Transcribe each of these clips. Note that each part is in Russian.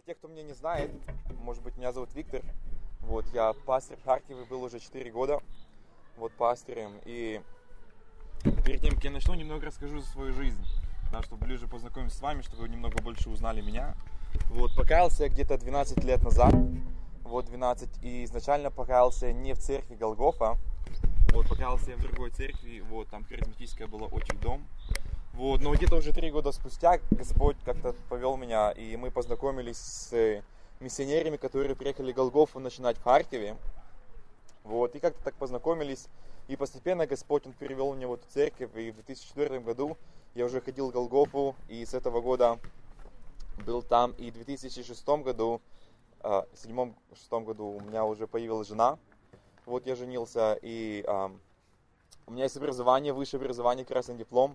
Для тех, кто меня не знает, может быть, меня зовут Виктор. Вот, я пастор в Харькове, был уже 4 года, вот, пастырем. И перед тем, как я начну, немного расскажу за свою жизнь, да, чтобы ближе познакомиться с вами, чтобы вы немного больше узнали меня. Вот, покаялся я где-то 12 лет назад, вот, 12, и изначально покаялся не в церкви Голгофа, вот, покаялся я в другой церкви, вот, там харизматическая была очень дом, вот, но где-то уже три года спустя Господь как-то повел меня, и мы познакомились с миссионерами, которые приехали Голгофу начинать в Харькове. Вот, и как-то так познакомились. И постепенно Господь Он перевел меня в эту церковь, и в 2004 году я уже ходил в Голгофу, и с этого года был там. И в 2006 году, а, в седьмом-шестом году у меня уже появилась жена. Вот я женился, и а, у меня есть образование, высшее образование, красный диплом.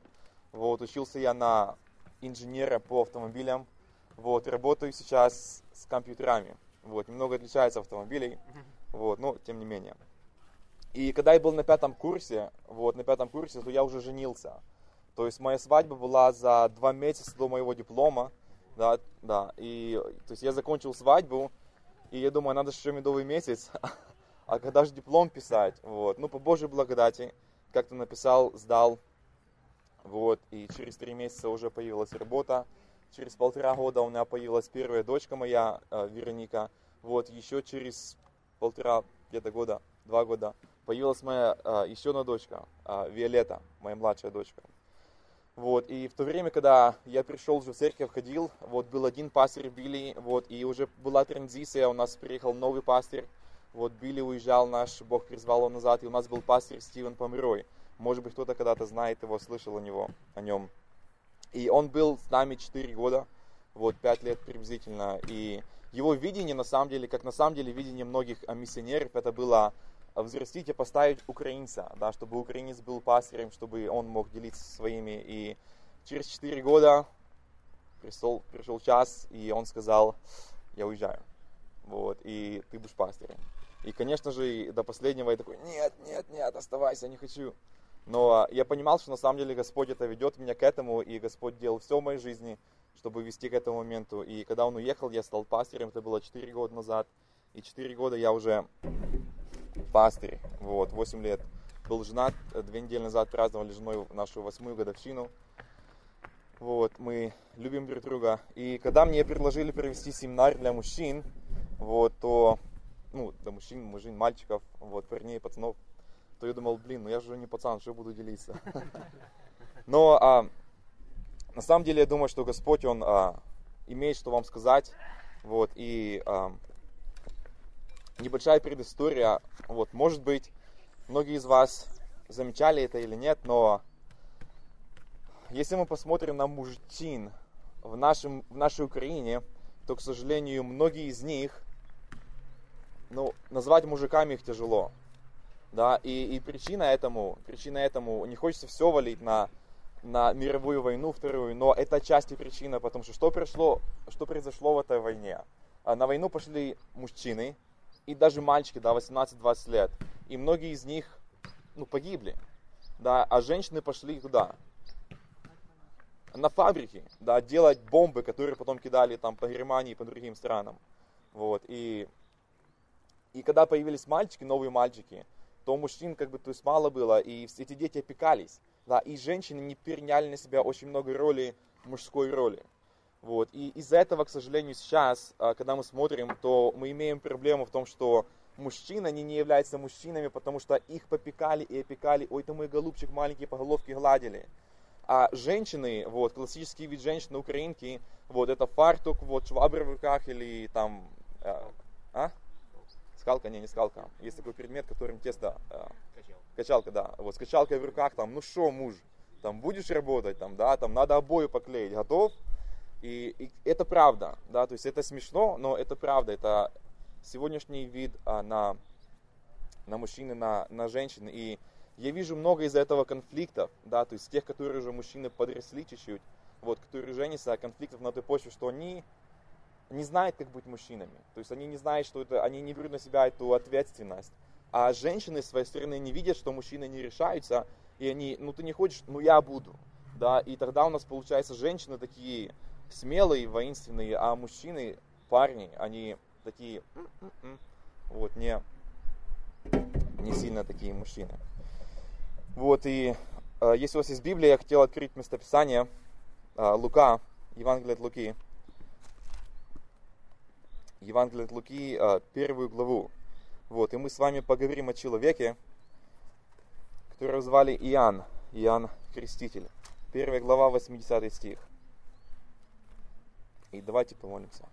Вот, учился я на инженера по автомобилям. Вот, работаю сейчас с компьютерами. Вот, немного отличается автомобилей. Вот, но тем не менее. И когда я был на пятом курсе, вот, на пятом курсе, то я уже женился. То есть моя свадьба была за два месяца до моего диплома. Да, да. И то есть я закончил свадьбу, и я думаю, надо еще медовый месяц. А когда же диплом писать? Вот. Ну, по Божьей благодати, как-то написал, сдал, вот, и через три месяца уже появилась работа. Через полтора года у меня появилась первая дочка моя, э, Вероника. Вот, еще через полтора где-то года, два года, появилась моя э, еще одна дочка, э, Виолетта, моя младшая дочка. Вот, и в то время, когда я пришел уже в церковь, ходил, вот, был один пастырь Билли, вот, и уже была транзиция, у нас приехал новый пастырь, вот, Билли уезжал наш, Бог призвал его назад, и у нас был пастырь Стивен Померой. Может быть, кто-то когда-то знает его, слышал о него, о нем. И он был с нами 4 года, вот 5 лет приблизительно. И его видение, на самом деле, как на самом деле видение многих миссионеров, это было взрастить и поставить украинца, да, чтобы украинец был пастырем, чтобы он мог делиться своими. И через 4 года пришел, пришел час, и он сказал, я уезжаю. Вот, и ты будешь пастырем. И, конечно же, до последнего я такой, нет, нет, нет, оставайся, не хочу. Но я понимал, что на самом деле Господь это ведет меня к этому, и Господь делал все в моей жизни, чтобы вести к этому моменту. И когда он уехал, я стал пастырем, это было 4 года назад. И 4 года я уже пастырь, вот, 8 лет. Был женат, две недели назад праздновали женой нашу восьмую годовщину. Вот, мы любим друг друга. И когда мне предложили провести семинар для мужчин, вот, то, ну, для мужчин, мужчин, мальчиков, вот, парней, пацанов, то я думал, блин, ну я же не пацан, что буду делиться. Но а, на самом деле я думаю, что Господь, Он а, имеет что вам сказать. Вот, и а, небольшая предыстория. Вот, может быть, многие из вас замечали это или нет, но если мы посмотрим на мужчин в, нашем, в нашей Украине, то, к сожалению, многие из них, ну, назвать мужиками их тяжело. Да, и, и причина этому, причина этому, не хочется все валить на, на мировую войну вторую, но это часть и причина, потому что что, пришло, что произошло в этой войне? А, на войну пошли мужчины, и даже мальчики, да, 18-20 лет, и многие из них, ну, погибли, да, а женщины пошли туда, на фабрики, да, делать бомбы, которые потом кидали там по Германии и по другим странам, вот, и, и когда появились мальчики, новые мальчики, то мужчин как бы то есть мало было, и эти дети опекались. Да, и женщины не переняли на себя очень много роли, мужской роли. Вот. И из-за этого, к сожалению, сейчас, а, когда мы смотрим, то мы имеем проблему в том, что мужчины, они не являются мужчинами, потому что их попекали и опекали, ой, ты мой голубчик маленький, по головке гладили. А женщины, вот, классический вид женщины, украинки, вот, это фартук, вот, швабры в руках или там, а? А? скалка, не, не скалка. Есть такой предмет, которым тесто... Э, качалка. Качалка, да. Вот с качалкой в руках, там, ну что, муж, там будешь работать, там, да, там надо обои поклеить, готов? И, и это правда, да, то есть это смешно, но это правда, это сегодняшний вид а, на, на мужчины, на, на женщин. И я вижу много из этого конфликтов, да, то есть тех, которые уже мужчины подросли чуть-чуть, вот, которые женятся, конфликтов на той почве, что они не знают, как быть мужчинами. То есть они не знают, что это, они не берут на себя эту ответственность. А женщины, с своей стороны, не видят, что мужчины не решаются, и они, ну ты не хочешь, ну я буду. Да, и тогда у нас получается женщины такие смелые, воинственные, а мужчины парни, они такие, вот, не, не сильно такие мужчины. Вот, и э, если у вас есть Библия, я хотел открыть местописание э, Лука, Евангелие от Луки. Евангелие от Луки, э, первую главу. Вот, и мы с вами поговорим о человеке, которого звали Иоанн, Иоанн Креститель. Первая глава, 80 стих. И давайте помолимся.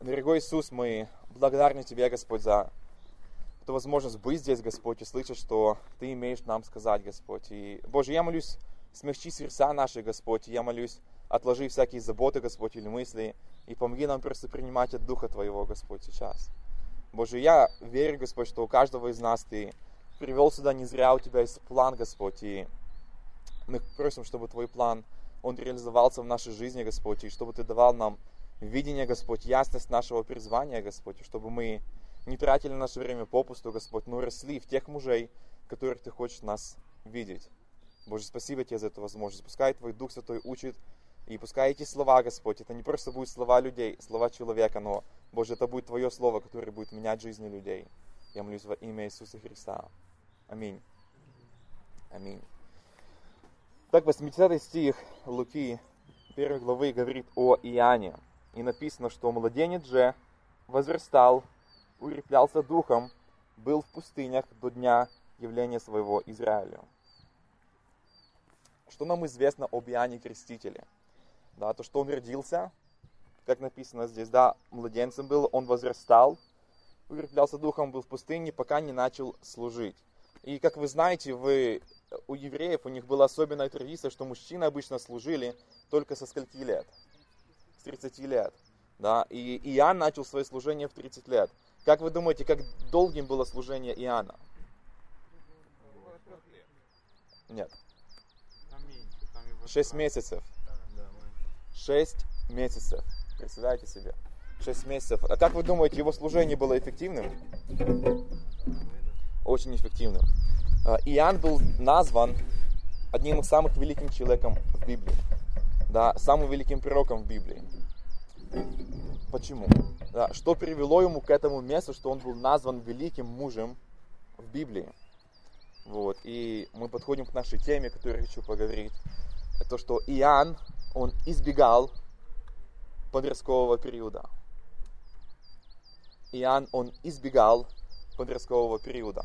Дорогой Иисус, мы благодарны Тебе, Господь, за эту возможность быть здесь, Господь, и слышать, что Ты имеешь нам сказать, Господь. И, Боже, я молюсь, смягчи сердца наши, Господь, и я молюсь, отложи всякие заботы, Господь, или мысли, и помоги нам просто принимать от Духа Твоего, Господь, сейчас. Боже, я верю, Господь, что у каждого из нас Ты привел сюда не зря, у Тебя есть план, Господь, и мы просим, чтобы Твой план, он реализовался в нашей жизни, Господь, и чтобы Ты давал нам видение, Господь, ясность нашего призвания, Господь, и чтобы мы не тратили наше время попусту, Господь, но росли в тех мужей, которых Ты хочешь нас видеть. Боже, спасибо Тебе за эту возможность. Пускай Твой Дух Святой учит, и пускай эти слова, Господь, это не просто будут слова людей, слова человека, но, Боже, это будет Твое Слово, которое будет менять жизни людей. Я молюсь во имя Иисуса Христа. Аминь. Аминь. Так, 80 стих Луки 1 главы говорит о Иоанне. И написано, что младенец же возрастал, укреплялся духом, был в пустынях до дня явления своего Израилю. Что нам известно об Иоанне Крестителе? Да, то, что он родился, как написано здесь, да, младенцем был, он возрастал, укреплялся духом, был в пустыне, пока не начал служить. И как вы знаете, вы у евреев у них была особенная традиция, что мужчины обычно служили только со скольки лет? С 30 лет. Да? И Иоанн начал свое служение в 30 лет. Как вы думаете, как долгим было служение Иоанна? Нет. Шесть месяцев. Шесть месяцев. Представляете себе? Шесть месяцев. А как вы думаете, его служение было эффективным? Очень эффективным. А, Иоанн был назван одним из самых великим человеком в Библии. Да, самым великим пророком в Библии. Почему? Да, что привело ему к этому месту, что он был назван великим мужем в Библии? Вот. И мы подходим к нашей теме, которую я хочу поговорить. То, что Иоанн, он избегал подросткового периода. Иоанн, он избегал подросткового периода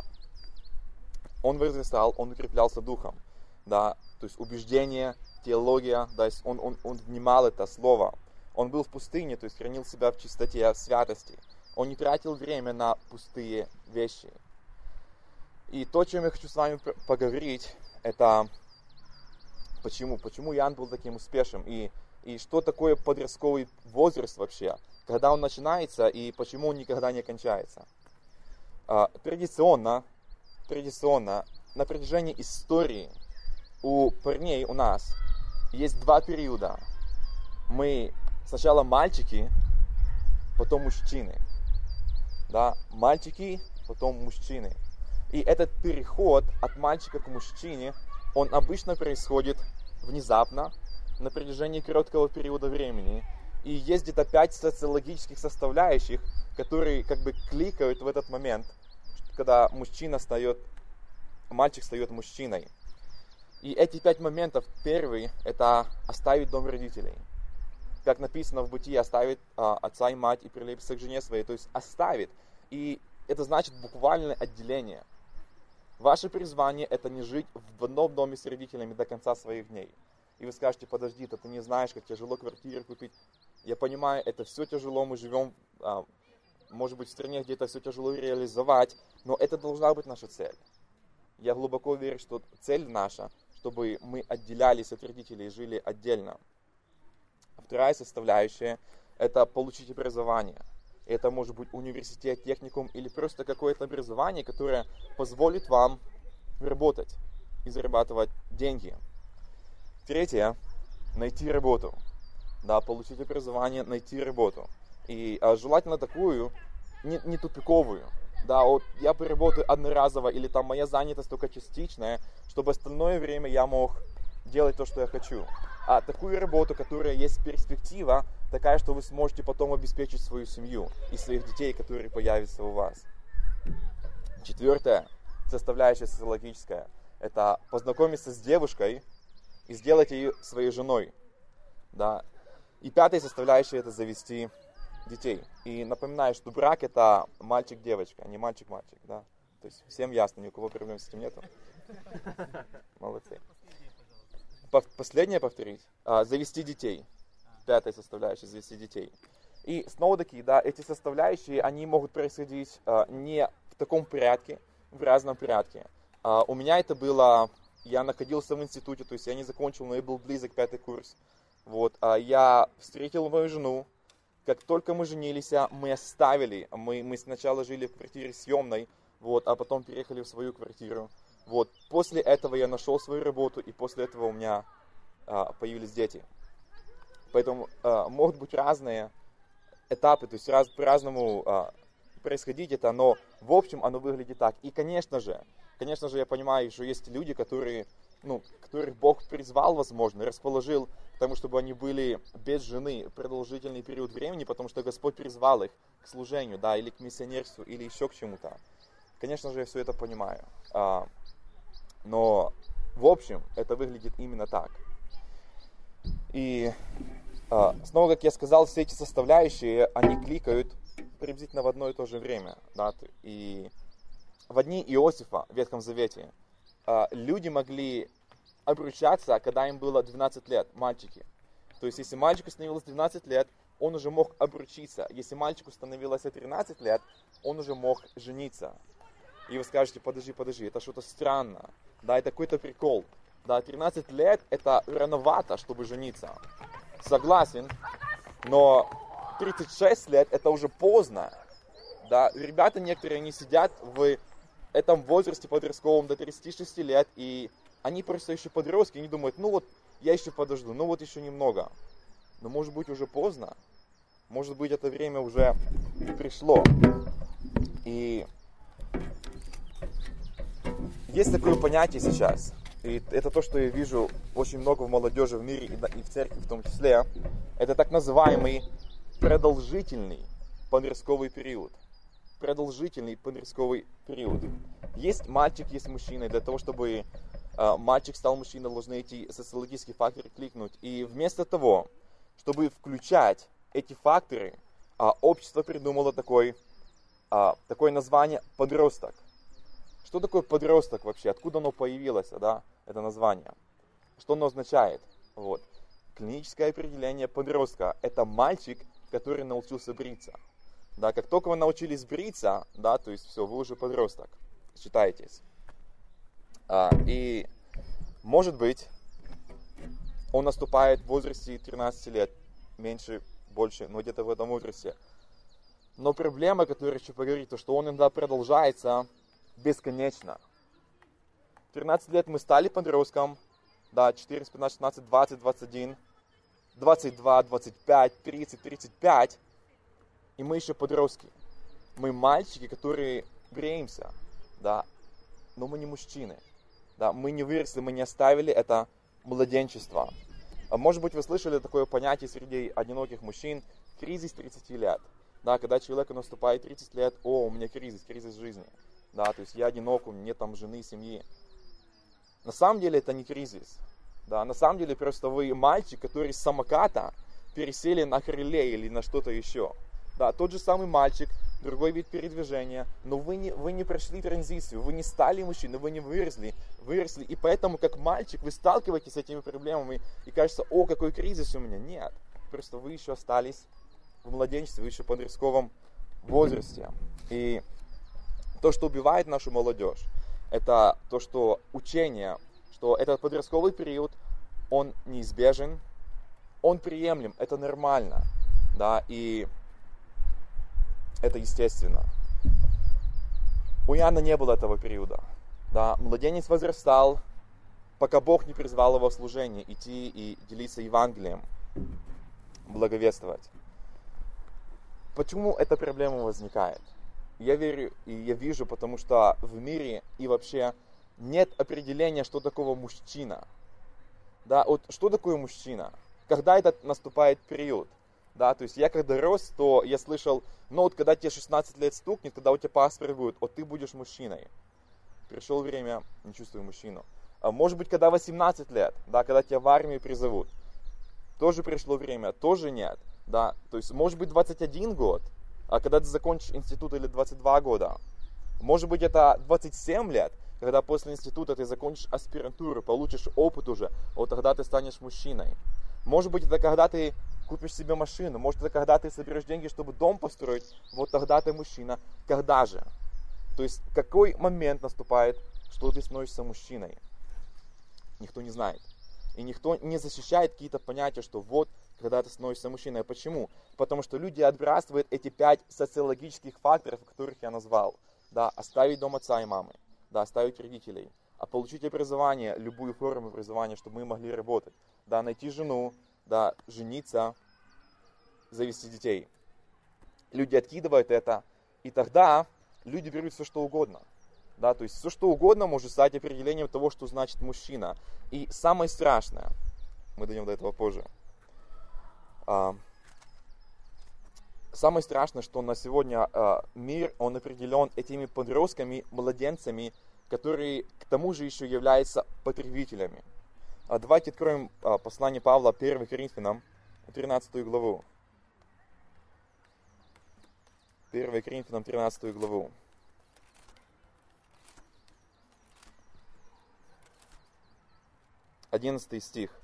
он возрастал, он укреплялся духом, да, то есть убеждение, теология, да, он, он, он внимал это слово. Он был в пустыне, то есть хранил себя в чистоте, в святости. Он не тратил время на пустые вещи. И то, о чем я хочу с вами поговорить, это почему, почему Ян был таким успешным, и, и что такое подростковый возраст вообще, когда он начинается, и почему он никогда не кончается. А, традиционно традиционно на протяжении истории у парней у нас есть два периода. Мы сначала мальчики, потом мужчины. Да, мальчики, потом мужчины. И этот переход от мальчика к мужчине, он обычно происходит внезапно, на протяжении короткого периода времени. И есть где-то пять социологических составляющих, которые как бы кликают в этот момент – когда мужчина стает, мальчик стает мужчиной. И эти пять моментов, первый, это оставить дом родителей. Как написано в Бытии, оставит а, отца и мать и прилепится к жене своей, то есть оставит. И это значит буквальное отделение. Ваше призвание это не жить в одном доме с родителями до конца своих дней. И вы скажете, подожди, ты не знаешь, как тяжело квартиру купить. Я понимаю, это все тяжело, мы живем а, может быть, в стране где-то все тяжело реализовать, но это должна быть наша цель. Я глубоко верю, что цель наша, чтобы мы отделялись от родителей и жили отдельно. Вторая составляющая – это получить образование. Это может быть университет, техникум или просто какое-то образование, которое позволит вам работать и зарабатывать деньги. Третье – найти работу. Да, получить образование, найти работу. И а, желательно такую, не, не тупиковую. Да, вот я поработаю одноразово, или там моя занятость только частичная, чтобы остальное время я мог делать то, что я хочу. А такую работу, которая есть перспектива, такая, что вы сможете потом обеспечить свою семью и своих детей, которые появятся у вас. Четвертое, составляющая социологическая, это познакомиться с девушкой и сделать ее своей женой. Да. И пятая составляющая это завести детей. И напоминаю, что брак это мальчик-девочка, а не мальчик-мальчик. Да. То есть всем ясно, ни у кого проблем с этим нету. Молодцы. Последнее повторить. А, завести детей. Пятая составляющая, завести детей. И снова таки, да, эти составляющие, они могут происходить а, не в таком порядке, в разном порядке. А, у меня это было, я находился в институте, то есть я не закончил, но я был близок пятый курс. Вот, а я встретил мою жену, как только мы женились, мы оставили, мы, мы сначала жили в квартире съемной, вот, а потом переехали в свою квартиру. Вот, после этого я нашел свою работу, и после этого у меня а, появились дети. Поэтому а, могут быть разные этапы, то есть раз, по-разному а, происходить это, но в общем оно выглядит так. И, конечно же, конечно же, я понимаю, что есть люди, которые, ну, которых Бог призвал, возможно, расположил к тому, чтобы они были без жены продолжительный период времени, потому что Господь призвал их к служению, да, или к миссионерству, или еще к чему-то. Конечно же, я все это понимаю. А, но, в общем, это выглядит именно так. И снова, как я сказал, все эти составляющие, они кликают приблизительно в одно и то же время. Да? И в дни Иосифа в Ветхом Завете а, люди могли обручаться, когда им было 12 лет, мальчики. То есть, если мальчику становилось 12 лет, он уже мог обручиться. Если мальчику становилось 13 лет, он уже мог жениться. И вы скажете, подожди, подожди, это что-то странно. Да, это какой-то прикол. Да, 13 лет это рановато, чтобы жениться. Согласен, но 36 лет это уже поздно. Да, ребята некоторые, они сидят в этом возрасте подростковом до 36 лет, и они просто еще подростки, они думают, ну вот, я еще подожду, ну вот еще немного. Но может быть уже поздно, может быть это время уже пришло. И есть такое понятие сейчас, и это то, что я вижу очень много в молодежи в мире и в церкви в том числе, это так называемый продолжительный подростковый период. Продолжительный подростковый период. Есть мальчик, есть мужчина, для того, чтобы э, мальчик стал мужчиной, должны эти социологические факторы кликнуть. И вместо того, чтобы включать эти факторы, э, общество придумало такой, э, такое название подросток – что такое подросток вообще? Откуда оно появилось, да, это название? Что оно означает? Вот. Клиническое определение подростка – это мальчик, который научился бриться. Да, как только вы научились бриться, да, то есть все, вы уже подросток, считаетесь. А, и может быть, он наступает в возрасте 13 лет, меньше, больше, но где-то в этом возрасте. Но проблема, которая еще поговорит, то что он иногда продолжается бесконечно. 13 лет мы стали подростком, да, 14, 15, 16, 20, 21, 22, 25, 30, 35, и мы еще подростки. Мы мальчики, которые бреемся, да, но мы не мужчины, да, мы не выросли, мы не оставили это младенчество. А может быть, вы слышали такое понятие среди одиноких мужчин, кризис 30 лет. Да, когда человеку наступает 30 лет, о, у меня кризис, кризис жизни да, то есть я одинок, у меня там жены, семьи. На самом деле это не кризис, да, на самом деле просто вы мальчик, который с самоката пересели на крыле или на что-то еще. Да, тот же самый мальчик, другой вид передвижения, но вы не, вы не прошли транзицию, вы не стали мужчиной, вы не выросли, выросли, и поэтому как мальчик вы сталкиваетесь с этими проблемами и кажется, о, какой кризис у меня. Нет, просто вы еще остались в младенчестве, вы еще в подростковом возрасте. И то, что убивает нашу молодежь, это то, что учение, что этот подростковый период, он неизбежен, он приемлем, это нормально, да, и это естественно. У Иоанна не было этого периода, да, младенец возрастал, пока Бог не призвал его в служение, идти и делиться Евангелием, благовествовать. Почему эта проблема возникает? Я верю и я вижу, потому что в мире и вообще нет определения, что такого мужчина. Да, вот что такое мужчина? Когда этот наступает период? Да, то есть я когда рос, то я слышал, ну вот когда тебе 16 лет стукнет, когда у тебя паспорт будет, вот ты будешь мужчиной. Пришло время, не чувствую мужчину. А может быть, когда 18 лет, да, когда тебя в армию призовут, тоже пришло время, тоже нет. Да, то есть может быть 21 год, а когда ты закончишь институт или 22 года. Может быть это 27 лет, когда после института ты закончишь аспирантуру, получишь опыт уже, вот тогда ты станешь мужчиной. Может быть это когда ты купишь себе машину, может это когда ты соберешь деньги, чтобы дом построить, вот тогда ты мужчина. Когда же? То есть какой момент наступает, что ты становишься мужчиной? Никто не знает. И никто не защищает какие-то понятия, что вот, когда ты становишься мужчиной. Почему? Потому что люди отбрасывают эти пять социологических факторов, которых я назвал. Да, оставить дом отца и мамы, да, оставить родителей, а получить образование, любую форму образования, чтобы мы могли работать, да, найти жену, да, жениться, завести детей. Люди откидывают это, и тогда люди берут все что угодно. Да, то есть все что угодно может стать определением того, что значит мужчина. И самое страшное, мы дойдем до этого позже, самое страшное, что на сегодня а, мир, он определен этими подростками, младенцами, которые к тому же еще являются потребителями. А давайте откроем послание Павла 1 Коринфянам, 13 главу. 1 Коринфянам 13 главу. Одиннадцатый стих.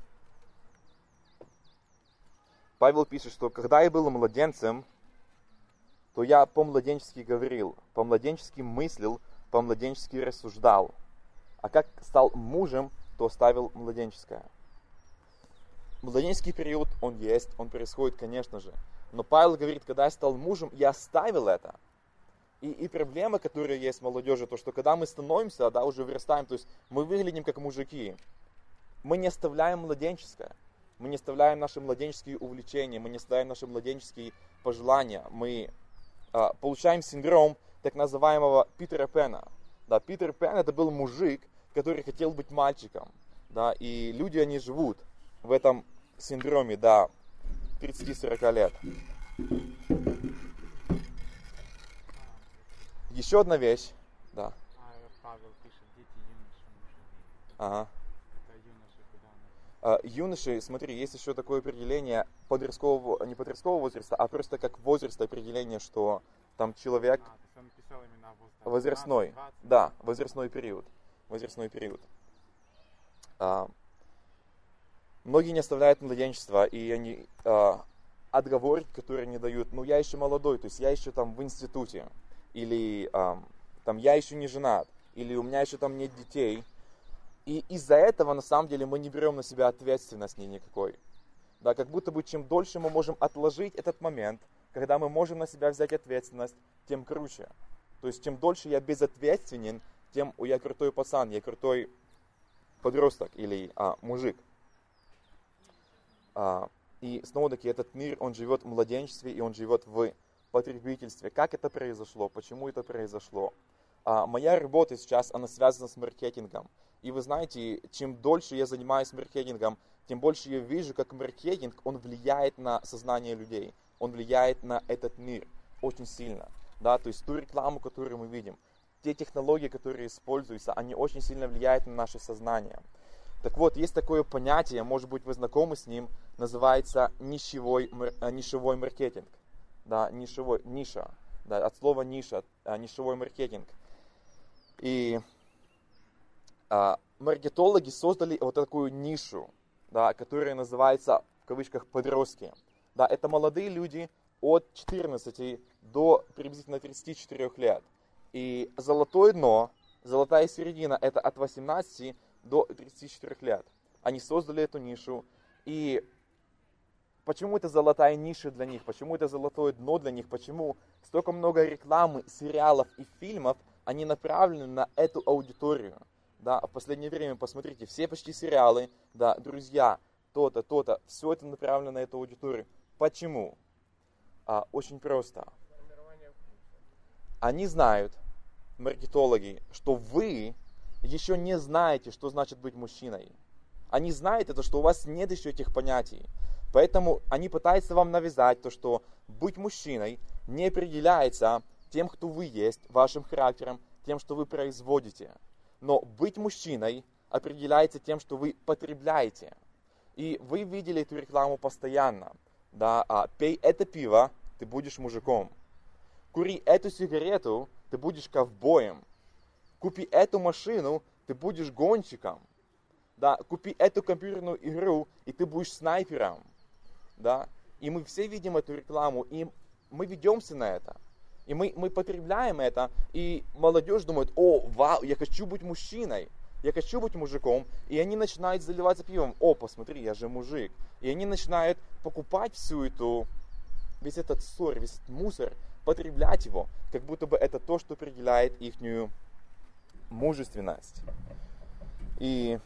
Павел пишет, что когда я был младенцем, то я по-младенчески говорил, по-младенчески мыслил, по-младенчески рассуждал. А как стал мужем, то оставил младенческое. Младенческий период, он есть, он происходит, конечно же. Но Павел говорит, когда я стал мужем, я оставил это. И, и проблема, которая есть в молодежи, то что когда мы становимся, да, уже вырастаем, то есть мы выглядим как мужики. Мы не оставляем младенческое. Мы не оставляем наши младенческие увлечения, мы не оставляем наши младенческие пожелания. Мы а, получаем синдром так называемого Питера Пена. Да, Питер Пен это был мужик, который хотел быть мальчиком. Да, и люди, они живут в этом синдроме, да, 30-40 лет. Еще одна вещь, да. Юноши Ага. Это юноши куда они? А, Юноши, смотри, есть еще такое определение подросткового, не подросткового возраста, а просто как возраст определение, что там человек А, возрастной, 20, да, возрастной период, возрастной период. А, многие не оставляют младенчество, и они а, отговорки, которые они дают, ну я еще молодой, то есть я еще там в институте, или а, там я еще не женат, или у меня еще там нет детей. И из-за этого, на самом деле, мы не берем на себя ответственность ни никакой. Да, как будто бы чем дольше мы можем отложить этот момент, когда мы можем на себя взять ответственность, тем круче. То есть, чем дольше я безответственен, тем я крутой пацан, я крутой подросток или а, мужик. А, и снова-таки этот мир, он живет в младенчестве и он живет в потребительстве. Как это произошло? Почему это произошло? А, моя работа сейчас, она связана с маркетингом. И вы знаете, чем дольше я занимаюсь маркетингом, тем больше я вижу, как маркетинг, он влияет на сознание людей. Он влияет на этот мир очень сильно. Да, то есть ту рекламу, которую мы видим, те технологии, которые используются, они очень сильно влияют на наше сознание. Так вот, есть такое понятие, может быть, вы знакомы с ним, называется нишевой, э, нишевой маркетинг. Да, нишевой, ниша, да, от слова ниша, а, нишевой маркетинг. И маркетологи создали вот такую нишу, да, которая называется, в кавычках, подростки. Да, это молодые люди от 14 до приблизительно 34 лет. И золотое дно, золотая середина, это от 18 до 34 лет. Они создали эту нишу. И почему это золотая ниша для них? Почему это золотое дно для них? Почему столько много рекламы, сериалов и фильмов, они направлены на эту аудиторию? Да, в последнее время, посмотрите, все почти сериалы, да, друзья, то-то, то-то, все это направлено на эту аудиторию. Почему? А, очень просто. Они знают, маркетологи, что вы еще не знаете, что значит быть мужчиной. Они знают это, что у вас нет еще этих понятий. Поэтому они пытаются вам навязать то, что быть мужчиной не определяется тем, кто вы есть, вашим характером, тем, что вы производите. Но быть мужчиной определяется тем, что вы потребляете. И вы видели эту рекламу постоянно. Да, а, пей это пиво, ты будешь мужиком. Кури эту сигарету, ты будешь ковбоем. Купи эту машину, ты будешь гонщиком. Да, купи эту компьютерную игру, и ты будешь снайпером. Да, и мы все видим эту рекламу, и мы ведемся на это. И мы, мы потребляем это, и молодежь думает, о, вау, я хочу быть мужчиной, я хочу быть мужиком. И они начинают заливаться пивом, о, посмотри, я же мужик. И они начинают покупать всю эту, весь этот ссор, весь этот мусор, потреблять его, как будто бы это то, что определяет их мужественность. И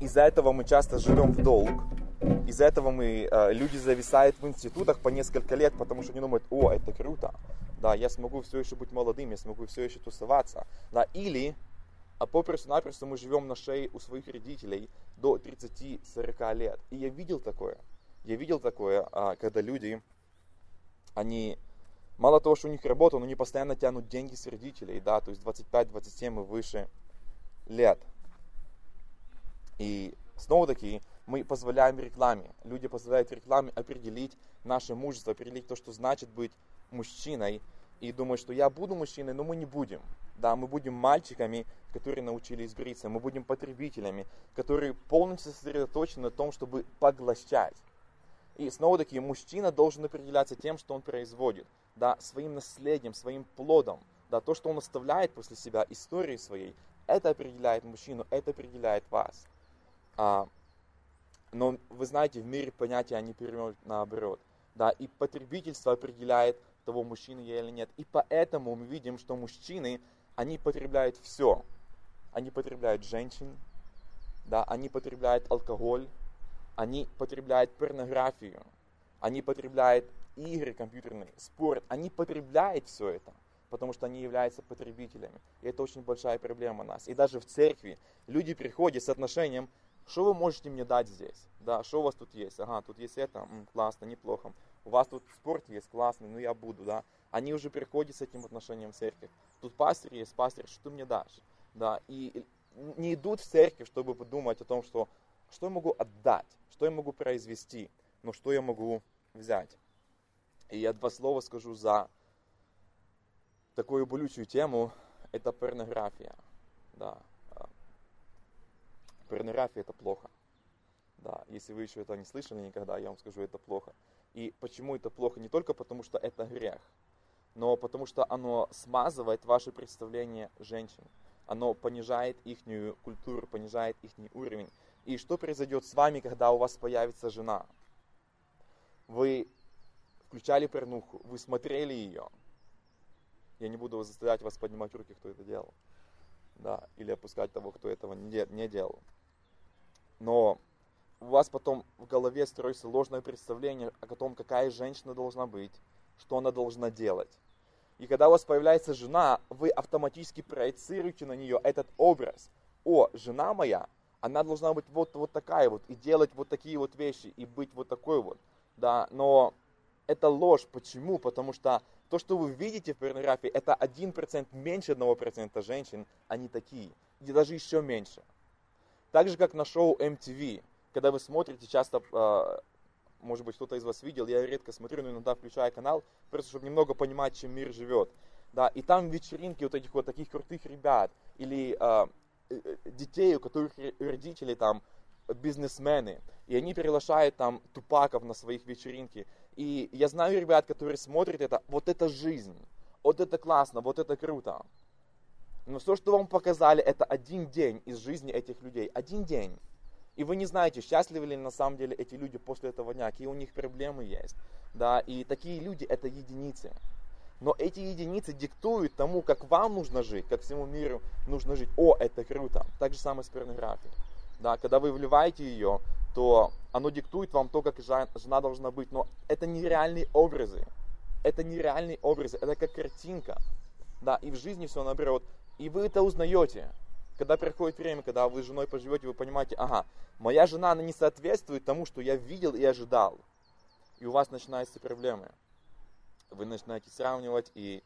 из-за этого мы часто живем в долг, из-за этого мы, э, люди зависают в институтах по несколько лет, потому что они думают, о, это круто, да, я смогу все еще быть молодым, я смогу все еще тусоваться, да, или а попросту-напросто мы живем на шее у своих родителей до 30-40 лет. И я видел такое, я видел такое, а, когда люди, они, мало того, что у них работа, но они постоянно тянут деньги с родителей, да, то есть 25-27 и выше лет. И снова таки, мы позволяем рекламе, люди позволяют рекламе определить наше мужество, определить то, что значит быть мужчиной, и думают, что я буду мужчиной, но мы не будем. Да, мы будем мальчиками, которые научились бриться, мы будем потребителями, которые полностью сосредоточены на том, чтобы поглощать. И снова таки, мужчина должен определяться тем, что он производит, да, своим наследием, своим плодом, да, то, что он оставляет после себя, историей своей, это определяет мужчину, это определяет вас. А, но вы знаете, в мире понятия, они перевернуты наоборот. Да, и потребительство определяет того, мужчина я или нет. И поэтому мы видим, что мужчины, они потребляют все. Они потребляют женщин, да, они потребляют алкоголь, они потребляют порнографию, они потребляют игры компьютерные, спорт, они потребляют все это, потому что они являются потребителями. И это очень большая проблема у нас. И даже в церкви люди приходят с отношением что вы можете мне дать здесь? Да, что у вас тут есть? Ага, тут есть это, м, классно, неплохо. У вас тут спорт есть, классный, ну я буду, да. Они уже приходят с этим отношением в церковь. Тут пастор есть, пастор, что ты мне дашь? Да, и не идут в церковь, чтобы подумать о том, что что я могу отдать, что я могу произвести, но что я могу взять. И я два слова скажу за такую болючую тему, это порнография. Да, порнография это плохо. Да, если вы еще это не слышали никогда, я вам скажу, это плохо. И почему это плохо? Не только потому, что это грех, но потому что оно смазывает ваше представление женщин. Оно понижает их культуру, понижает их уровень. И что произойдет с вами, когда у вас появится жена? Вы включали порнуху, вы смотрели ее. Я не буду заставлять вас поднимать руки, кто это делал. Да, или опускать того, кто этого не делал но у вас потом в голове строится ложное представление о том, какая женщина должна быть, что она должна делать. И когда у вас появляется жена, вы автоматически проецируете на нее этот образ. О, жена моя, она должна быть вот, вот такая вот, и делать вот такие вот вещи, и быть вот такой вот. Да, но это ложь. Почему? Потому что то, что вы видите в порнографии, это 1% меньше 1% женщин, они такие. И даже еще меньше. Так же, как на шоу MTV. Когда вы смотрите, часто, а, может быть, кто-то из вас видел, я редко смотрю, но иногда включаю канал, просто чтобы немного понимать, чем мир живет. Да, и там вечеринки вот этих вот таких крутых ребят, или э, детей, у которых родители там бизнесмены, и они приглашают там тупаков на своих вечеринки. И я знаю ребят, которые смотрят это, вот это жизнь, вот это классно, вот это круто. Но все, что вам показали, это один день из жизни этих людей. Один день. И вы не знаете, счастливы ли на самом деле эти люди после этого дня, какие у них проблемы есть. Да, и такие люди это единицы. Но эти единицы диктуют тому, как вам нужно жить, как всему миру нужно жить. О, это круто. Так же самое с порнографией. Да, когда вы вливаете ее, то оно диктует вам то, как жена должна быть. Но это нереальные образы. Это нереальные образы. Это как картинка. Да, и в жизни все наоборот. И вы это узнаете. когда приходит время, когда вы с женой поживете, вы понимаете, ага, моя жена, она не соответствует тому, что я видел и ожидал. И у вас начинаются проблемы. Вы начинаете сравнивать, и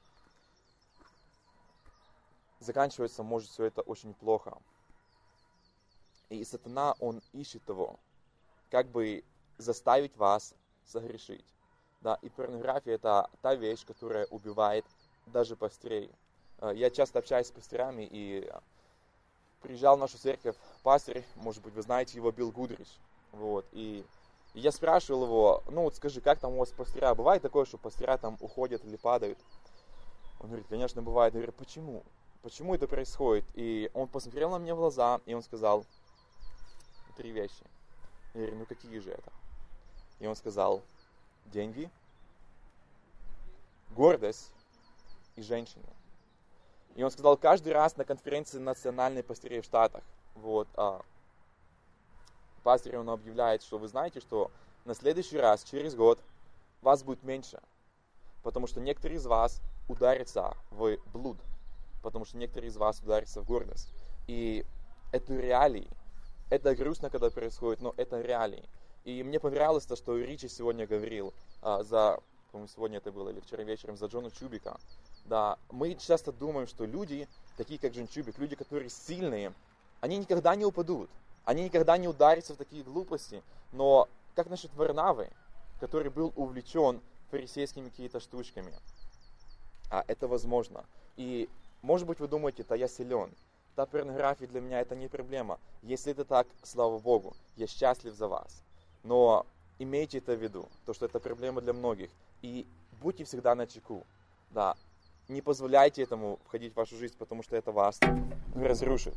заканчивается может все это очень плохо. И сатана, он ищет того, как бы заставить вас согрешить. Да, и порнография это та вещь, которая убивает даже пастырей. Э, я часто общаюсь с пастырями и приезжал в нашу церковь пастырь, может быть, вы знаете его, Билл Гудрич. Вот, и, я спрашивал его, ну вот скажи, как там у вас пастыря? Бывает такое, что пастыря там уходят или падают? Он говорит, конечно, бывает. Я говорю, почему? Почему это происходит? И он посмотрел на меня в глаза, и он сказал три вещи. Я говорю, ну какие же это? И он сказал, деньги, гордость и женщины. И он сказал, каждый раз на конференции национальной пастырей в Штатах, вот, а, пастырь, он объявляет, что вы знаете, что на следующий раз, через год, вас будет меньше, потому что некоторые из вас ударятся в блуд, потому что некоторые из вас ударятся в гордость. И это реалии. Это грустно, когда происходит, но это реалии. И мне понравилось то, что Ричи сегодня говорил а, за, по-моему, сегодня это было или вчера вечером, за Джона Чубика, да, мы часто думаем, что люди, такие как Женчубик, люди, которые сильные, они никогда не упадут, они никогда не ударятся в такие глупости. Но как насчет Варнавы, который был увлечен фарисейскими какими-то штучками? А это возможно. И может быть вы думаете, да я силен, та порнография для меня это не проблема. Если это так, слава Богу, я счастлив за вас. Но имейте это в виду, то, что это проблема для многих. И будьте всегда на чеку. Да, не позволяйте этому входить в вашу жизнь, потому что это вас разрушит.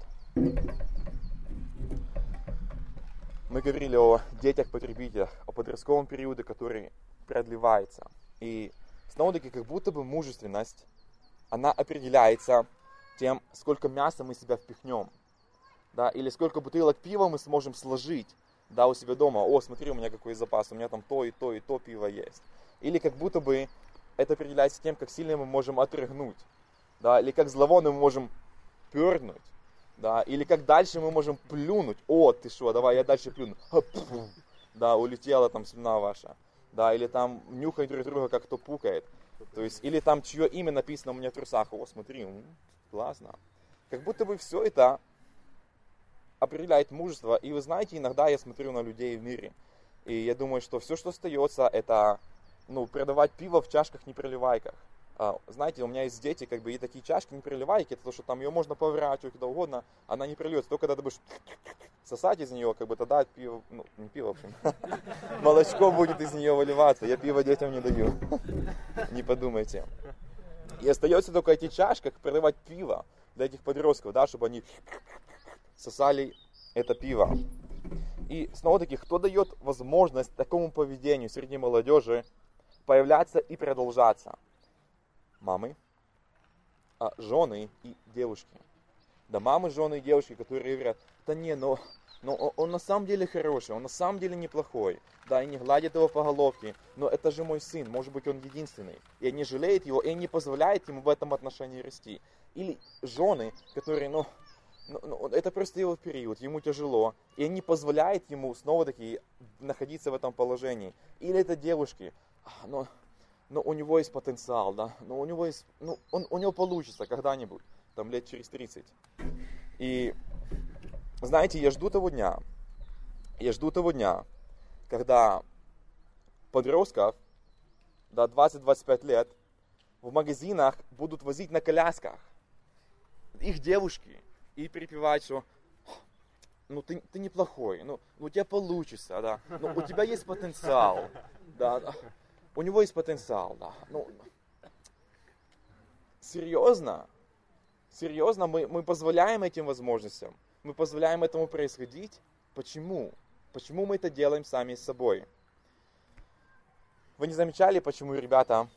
Мы говорили о детях-потребителях, о подростковом периоде, который продлевается. И снова-таки как будто бы мужественность, она определяется тем, сколько мяса мы себя впихнем. Да, или сколько бутылок пива мы сможем сложить да, у себя дома. О, смотри, у меня какой запас, у меня там то и то и то пиво есть. Или как будто бы это определяется тем, как сильно мы можем отрыгнуть, да, или как зловонно мы можем пернуть, да, или как дальше мы можем плюнуть. О, ты что, давай я дальше плюну. Да, улетела там слюна ваша. Да, или там нюхать друг друга, как кто пукает. То есть, или там чье имя написано у меня в трусах. О, смотри, классно. Как будто бы все это определяет мужество. И вы знаете, иногда я смотрю на людей в мире, и я думаю, что все, что остается, это ну, продавать пиво в чашках-непроливайках. А, знаете, у меня есть дети, как бы, и такие чашки не проливайки, это то, что там ее можно поворачивать куда угодно, она не прольется. Только когда ты будешь сосать из нее, как бы тогда пиво, ну, не пиво, в общем, молочко будет из нее выливаться. Я пиво детям не даю. Не подумайте. И остается только эти чашки, как проливать пиво для этих подростков, да, чтобы они сосали это пиво. И снова-таки, кто дает возможность такому поведению среди молодежи появляться и продолжаться. Мамы, а, жены и девушки. Да, мамы, жены и девушки, которые говорят, да не, но, но он, на самом деле хороший, он на самом деле неплохой. Да, и не гладят его по головке, но это же мой сын, может быть он единственный. И они жалеют его, и не позволяют ему в этом отношении расти. Или жены, которые, ну, ну, ну, это просто его период, ему тяжело, и они позволяют ему снова-таки находиться в этом положении. Или это девушки, но, но у него есть потенциал, да, но у него есть, ну, он, у него получится когда-нибудь, там лет через 30. И, знаете, я жду того дня, я жду того дня, когда подростков до 20-25 лет в магазинах будут возить на колясках их девушки и перепевать, что ну ты, ты неплохой, ну, ну у тебя получится, да, ну у тебя есть потенциал, да, у него есть потенциал, да. Ну, серьезно, серьезно, мы, мы позволяем этим возможностям, мы позволяем этому происходить. Почему? Почему мы это делаем сами с собой? Вы не замечали, почему ребята,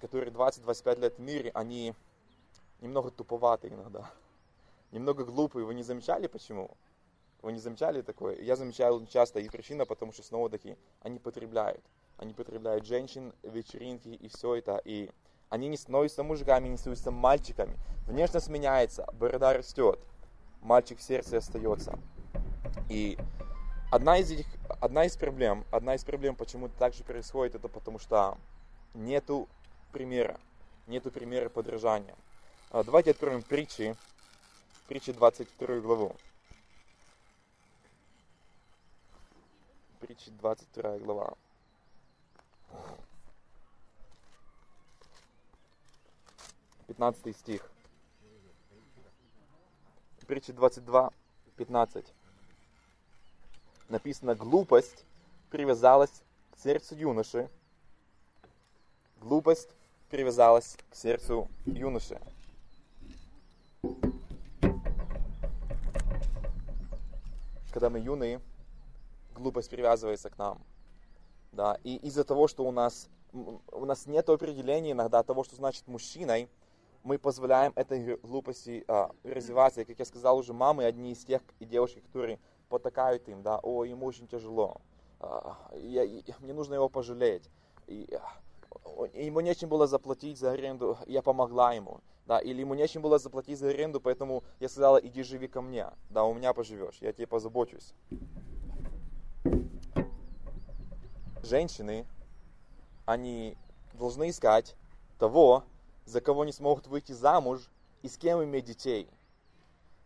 которые 20-25 лет в мире, они немного туповаты иногда, немного глупые. Вы не замечали, почему? Вы не замечали такое? Я замечаю часто, и причина, потому что снова таки они потребляют они потребляют женщин, вечеринки и все это. И они не становятся мужиками, не становятся мальчиками. Внешность меняется, борода растет. мальчик в сердце остается. И одна из этих, одна из проблем, одна из проблем, почему так же происходит, это потому что нету примера, нету примера подражания. А, давайте откроем притчи, притчи 22 главу. Притчи 22 глава. Пятнадцатый стих. Притча 22, 15. Написано, глупость привязалась к сердцу юноши. Глупость привязалась к сердцу юноши. Когда мы юные, глупость привязывается к нам. Да, и из-за того, что у нас, у нас нет определения иногда того, что значит мужчиной, мы позволяем этой глупости а, развиваться. И, как я сказал уже, мамы одни из тех и девушки, которые потакают им, да, о, ему очень тяжело, а, я, я, мне нужно его пожалеть. И, а, ему нечем было заплатить за аренду, я помогла ему, да, или ему нечем было заплатить за аренду, поэтому я сказала, иди живи ко мне, да, у меня поживешь, я тебе позабочусь. Женщины, они должны искать того, за кого не смогут выйти замуж и с кем иметь детей,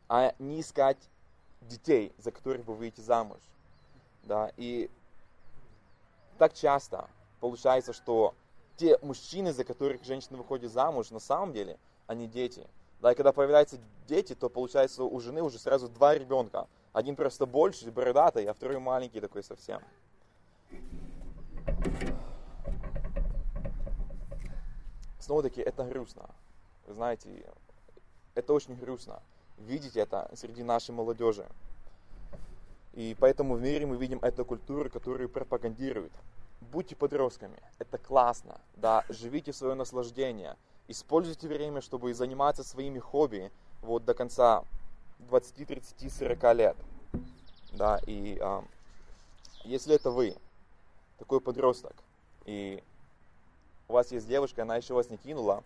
а не искать детей, за которых бы выйти замуж. Да, и так часто получается, что те мужчины, за которых женщина выходит замуж, на самом деле, они дети. Да, и когда появляются дети, то получается у жены уже сразу два ребенка. Один просто больше, бородатый, а второй маленький такой совсем. Снова-таки это грустно. Вы знаете, это очень грустно. Видеть это среди нашей молодежи. И поэтому в мире мы видим эту культуру, которую пропагандируют. Будьте подростками, это классно, да, живите свое наслаждение, используйте время, чтобы заниматься своими хобби вот до конца 20, 30, 40 лет. Да, и а, если это вы, такой подросток, и у вас есть девушка, она еще вас не кинула,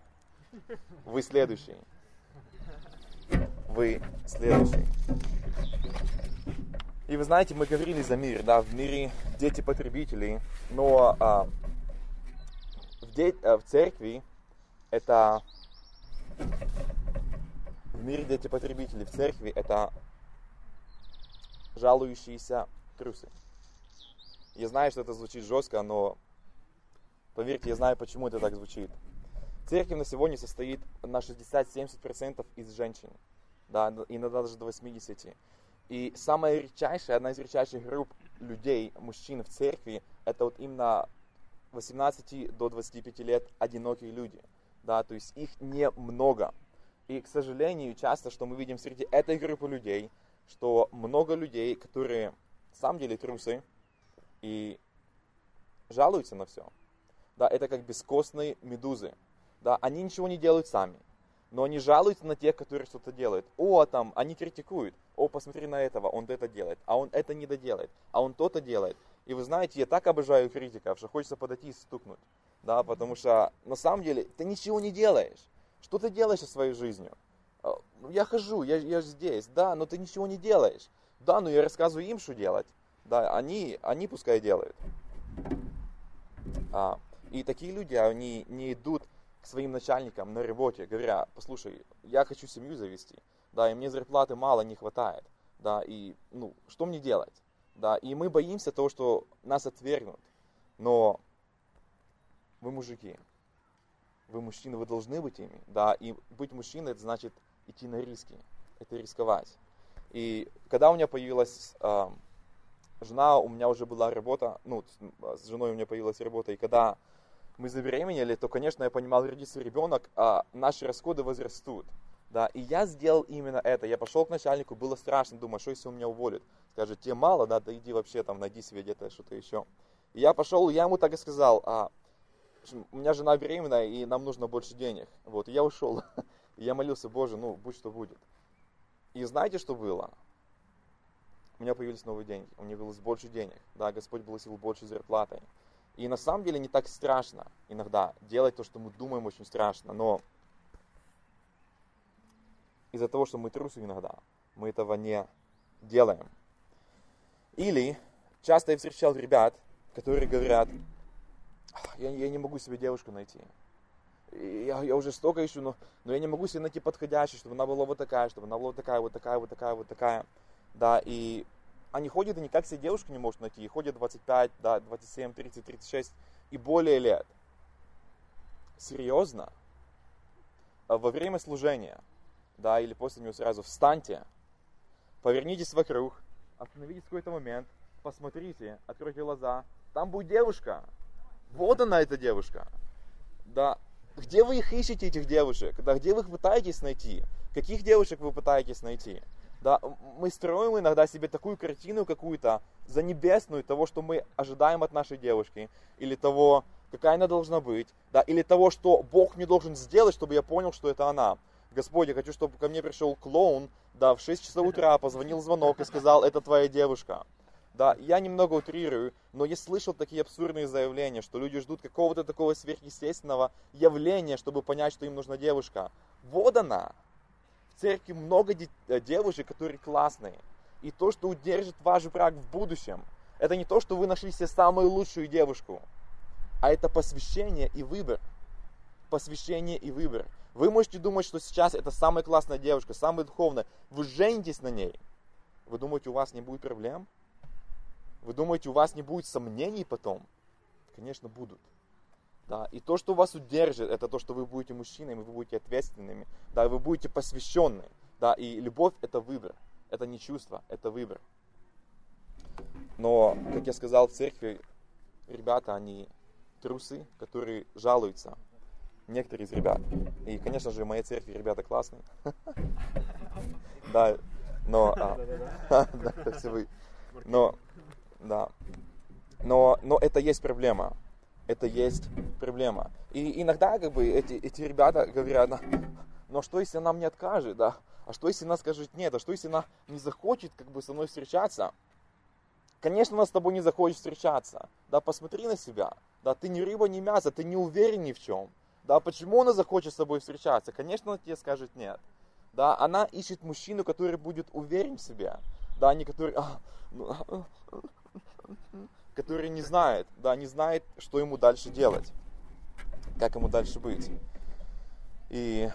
вы следующий. Вы следующий. И вы знаете, мы говорили за мир, да, в мире дети потребителей, но а, в, де- а, в церкви это в мире дети потребителей, в церкви это жалующиеся трусы. Я знаю, что это звучит жестко, но Поверьте, я знаю, почему это так звучит. Церковь на сегодня состоит на 60-70% из женщин, да, иногда даже до 80%. И самая редчайшая, одна из редчайших групп людей, мужчин в церкви, это вот именно 18 до 25 лет одинокие люди. Да, то есть их немного. И, к сожалению, часто, что мы видим среди этой группы людей, что много людей, которые на самом деле трусы и жалуются на все да, это как бескостные медузы. Да, они ничего не делают сами, но они жалуются на тех, которые что-то делают. О, там, они критикуют. О, посмотри на этого, он это делает, а он это не доделает, а он то-то делает. И вы знаете, я так обожаю критиков, что хочется подойти и стукнуть. Да, потому что на самом деле ты ничего не делаешь. Что ты делаешь со своей жизнью? А, я хожу, я, я здесь, да, но ты ничего не делаешь. Да, но я рассказываю им, что делать. Да, они, они пускай делают. А, и такие люди, они не идут к своим начальникам на работе, говоря, послушай, я хочу семью завести, да, и мне зарплаты мало не хватает, да, и, ну, что мне делать, да, и мы боимся того, что нас отвергнут, но вы мужики, вы мужчины, вы должны быть ими, да, и быть мужчиной, это значит идти на риски, это рисковать. И когда у меня появилась э, жена, у меня уже была работа, ну, с женой у меня появилась работа, и когда мы забеременели, то, конечно, я понимал, родится ребенок, а наши расходы возрастут. Да, и я сделал именно это. Я пошел к начальнику, было страшно, думаю, что если он меня уволит? Скажет, тебе мало, да, да иди вообще там, найди себе где-то что-то еще. И я пошел, я ему так и сказал, а, у меня жена беременная, и нам нужно больше денег. Вот, и я ушел. Я молился, Боже, ну, будь что будет. И знаете, что было? У меня появились новые деньги, у меня появилось больше денег. Да, Господь благословил больше зарплатой. И на самом деле не так страшно иногда делать то, что мы думаем очень страшно, но из-за того, что мы трусы иногда, мы этого не делаем. Или часто я встречал ребят, которые говорят, я, я не могу себе девушку найти. Я, я уже столько ищу, но, но я не могу себе найти подходящую, чтобы она была вот такая, чтобы она была вот такая, вот такая, вот такая, вот такая. Да, и они ходят и никак себе девушку не могут найти. И ходят 25, да, 27, 30, 36 и более лет. Серьезно? А во время служения, да, или после него сразу, встаньте, повернитесь вокруг, остановитесь в какой-то момент, посмотрите, откройте глаза, там будет девушка. Вот она, эта девушка. Да, где вы их ищете, этих девушек? Да, где вы их пытаетесь найти? Каких девушек вы пытаетесь найти? Да, мы строим иногда себе такую картину какую-то за небесную того, что мы ожидаем от нашей девушки, или того, какая она должна быть, да, или того, что Бог мне должен сделать, чтобы я понял, что это она. Господь, я хочу, чтобы ко мне пришел клоун, да, в 6 часов утра позвонил звонок и сказал, это твоя девушка. Да, я немного утрирую, но я слышал такие абсурдные заявления, что люди ждут какого-то такого сверхъестественного явления, чтобы понять, что им нужна девушка. Вот она, церкви много э, девушек, которые классные. И то, что удержит ваш брак в будущем, это не то, что вы нашли себе самую лучшую девушку, а это посвящение и выбор. Посвящение и выбор. Вы можете думать, что сейчас это самая классная девушка, самая духовная. Вы женитесь на ней. Вы думаете, у вас не будет проблем? Вы думаете, у вас не будет сомнений потом? Конечно, будут. Да, и то, что вас удержит, это то, что вы будете мужчинами, вы будете ответственными, да, вы будете посвященны, да, и любовь это выбор, это не чувство, это выбор. Но, как я сказал в церкви, ребята, они трусы, которые жалуются, некоторые из ребят. И, конечно же, в моей церкви ребята классные. Да, но, а, да, все вы. Но, да, но, но это есть проблема это есть проблема. И иногда как бы эти, эти ребята говорят, но что если она мне откажет, да? А что если она скажет нет? А что если она не захочет как бы со мной встречаться? Конечно, она с тобой не захочет встречаться. Да, посмотри на себя. Да, ты ни рыба, ни мясо, ты не уверен ни в чем. Да, почему она захочет с тобой встречаться? Конечно, она тебе скажет нет. Да, она ищет мужчину, который будет уверен в себе. Да, не который... Который не знает, да, не знает, что ему дальше делать, как ему дальше быть. И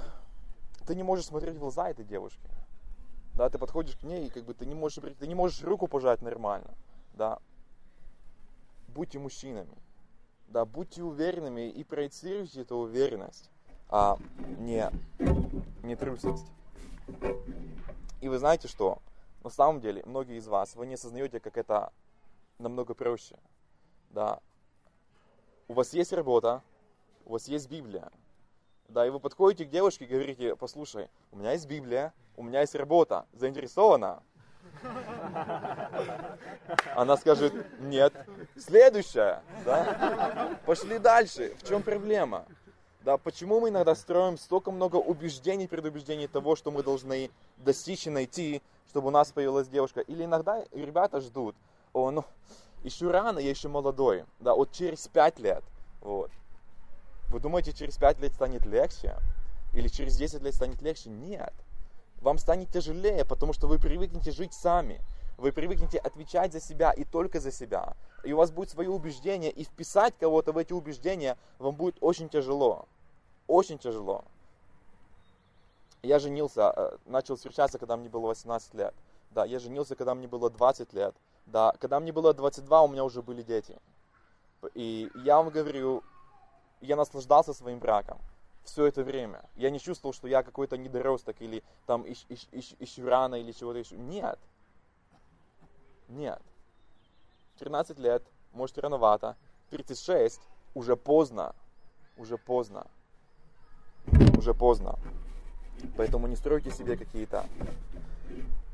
ты не можешь смотреть в глаза этой девушки. Да, ты подходишь к ней, и как бы ты не можешь, ты не можешь руку пожать нормально. Да. Будьте мужчинами. Да, будьте уверенными и проецируйте эту уверенность, а не, не трусость. И вы знаете что? На самом деле, многие из вас, вы не осознаете, как это намного проще. Да. У вас есть работа, у вас есть Библия. Да, и вы подходите к девушке и говорите, послушай, у меня есть Библия, у меня есть работа, заинтересована? Она скажет, нет. Следующая, да? Пошли дальше. В чем проблема? Да, почему мы иногда строим столько много убеждений, предубеждений того, что мы должны достичь и найти, чтобы у нас появилась девушка? Или иногда ребята ждут, о, ну, еще рано, я еще молодой, да, вот через пять лет, вот. Вы думаете, через пять лет станет легче? Или через 10 лет станет легче? Нет. Вам станет тяжелее, потому что вы привыкнете жить сами. Вы привыкнете отвечать за себя и только за себя. И у вас будет свое убеждение, и вписать кого-то в эти убеждения вам будет очень тяжело. Очень тяжело. Я женился, э, начал встречаться, когда мне было 18 лет. Да, я женился, когда мне было 20 лет. Да, когда мне было 22, у меня уже были дети. И я вам говорю, я наслаждался своим браком все это время. Я не чувствовал, что я какой-то недоросток или там ищ, ищ, ищ, рано или чего-то еще. Нет. Нет. 13 лет, может рановато. 36, уже поздно. Уже поздно. Уже поздно. Поэтому не стройте себе какие-то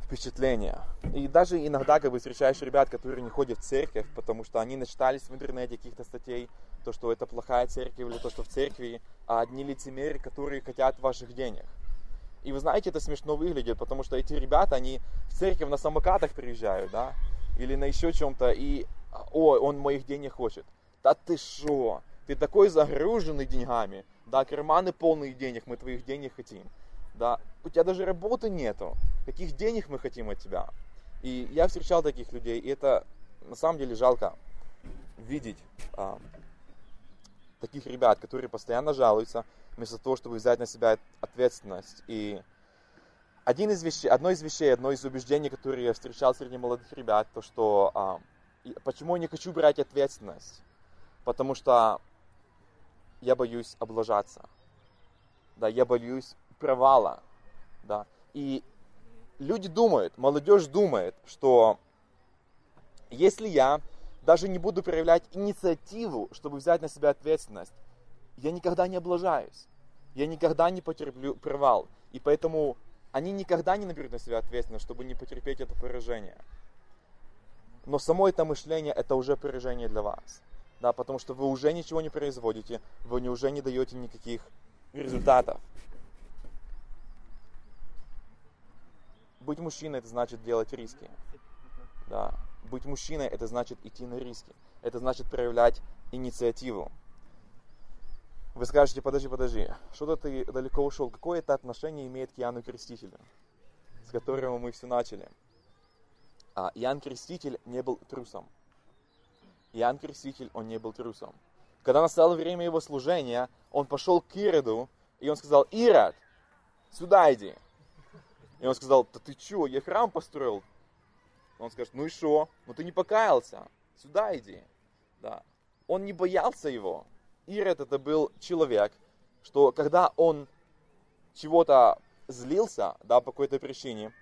впечатления. И даже иногда как бы встречаешь ребят, которые не ходят в церковь, потому что они начитались в интернете каких-то статей, то, что это плохая церковь, или то, что в церкви одни лицемеры, которые хотят ваших денег. И вы знаете, это смешно выглядит, потому что эти ребята, они в церковь на самокатах приезжают, да, или на еще чем-то, и, о, он моих денег хочет. Да ты шо? Ты такой загруженный деньгами, да, карманы полные денег, мы твоих денег хотим. Да, у тебя даже работы нету, каких денег мы хотим от тебя. И я встречал таких людей, и это на самом деле жалко видеть а, таких ребят, которые постоянно жалуются, вместо того, чтобы взять на себя ответственность. И один из вещей, одно из вещей, одно из убеждений, которые я встречал среди молодых ребят, то что а, почему я не хочу брать ответственность? Потому что я боюсь облажаться. Да, я боюсь провала. Да. И люди думают, молодежь думает, что если я даже не буду проявлять инициативу, чтобы взять на себя ответственность, я никогда не облажаюсь. Я никогда не потерплю провал. И поэтому они никогда не наберут на себя ответственность, чтобы не потерпеть это поражение. Но само это мышление, это уже поражение для вас. Да, потому что вы уже ничего не производите, вы уже не даете никаких результатов. Быть мужчиной это значит делать риски. Да. Быть мужчиной это значит идти на риски. Это значит проявлять инициативу. Вы скажете, подожди, подожди, что-то ты далеко ушел. Какое это отношение имеет к Иоанну Крестителю, с которого мы все начали? А, Иоанн Креститель не был трусом. Иоанн Креститель, он не был трусом. Когда настало время его служения, он пошел к Ироду, и он сказал, Ирод, сюда иди. И он сказал, да ты чё, я храм построил. Он скажет, ну и что? Ну ты не покаялся, сюда иди. Да. Он не боялся его. Ирод это был человек, что когда он чего-то злился, да, по какой-то причине,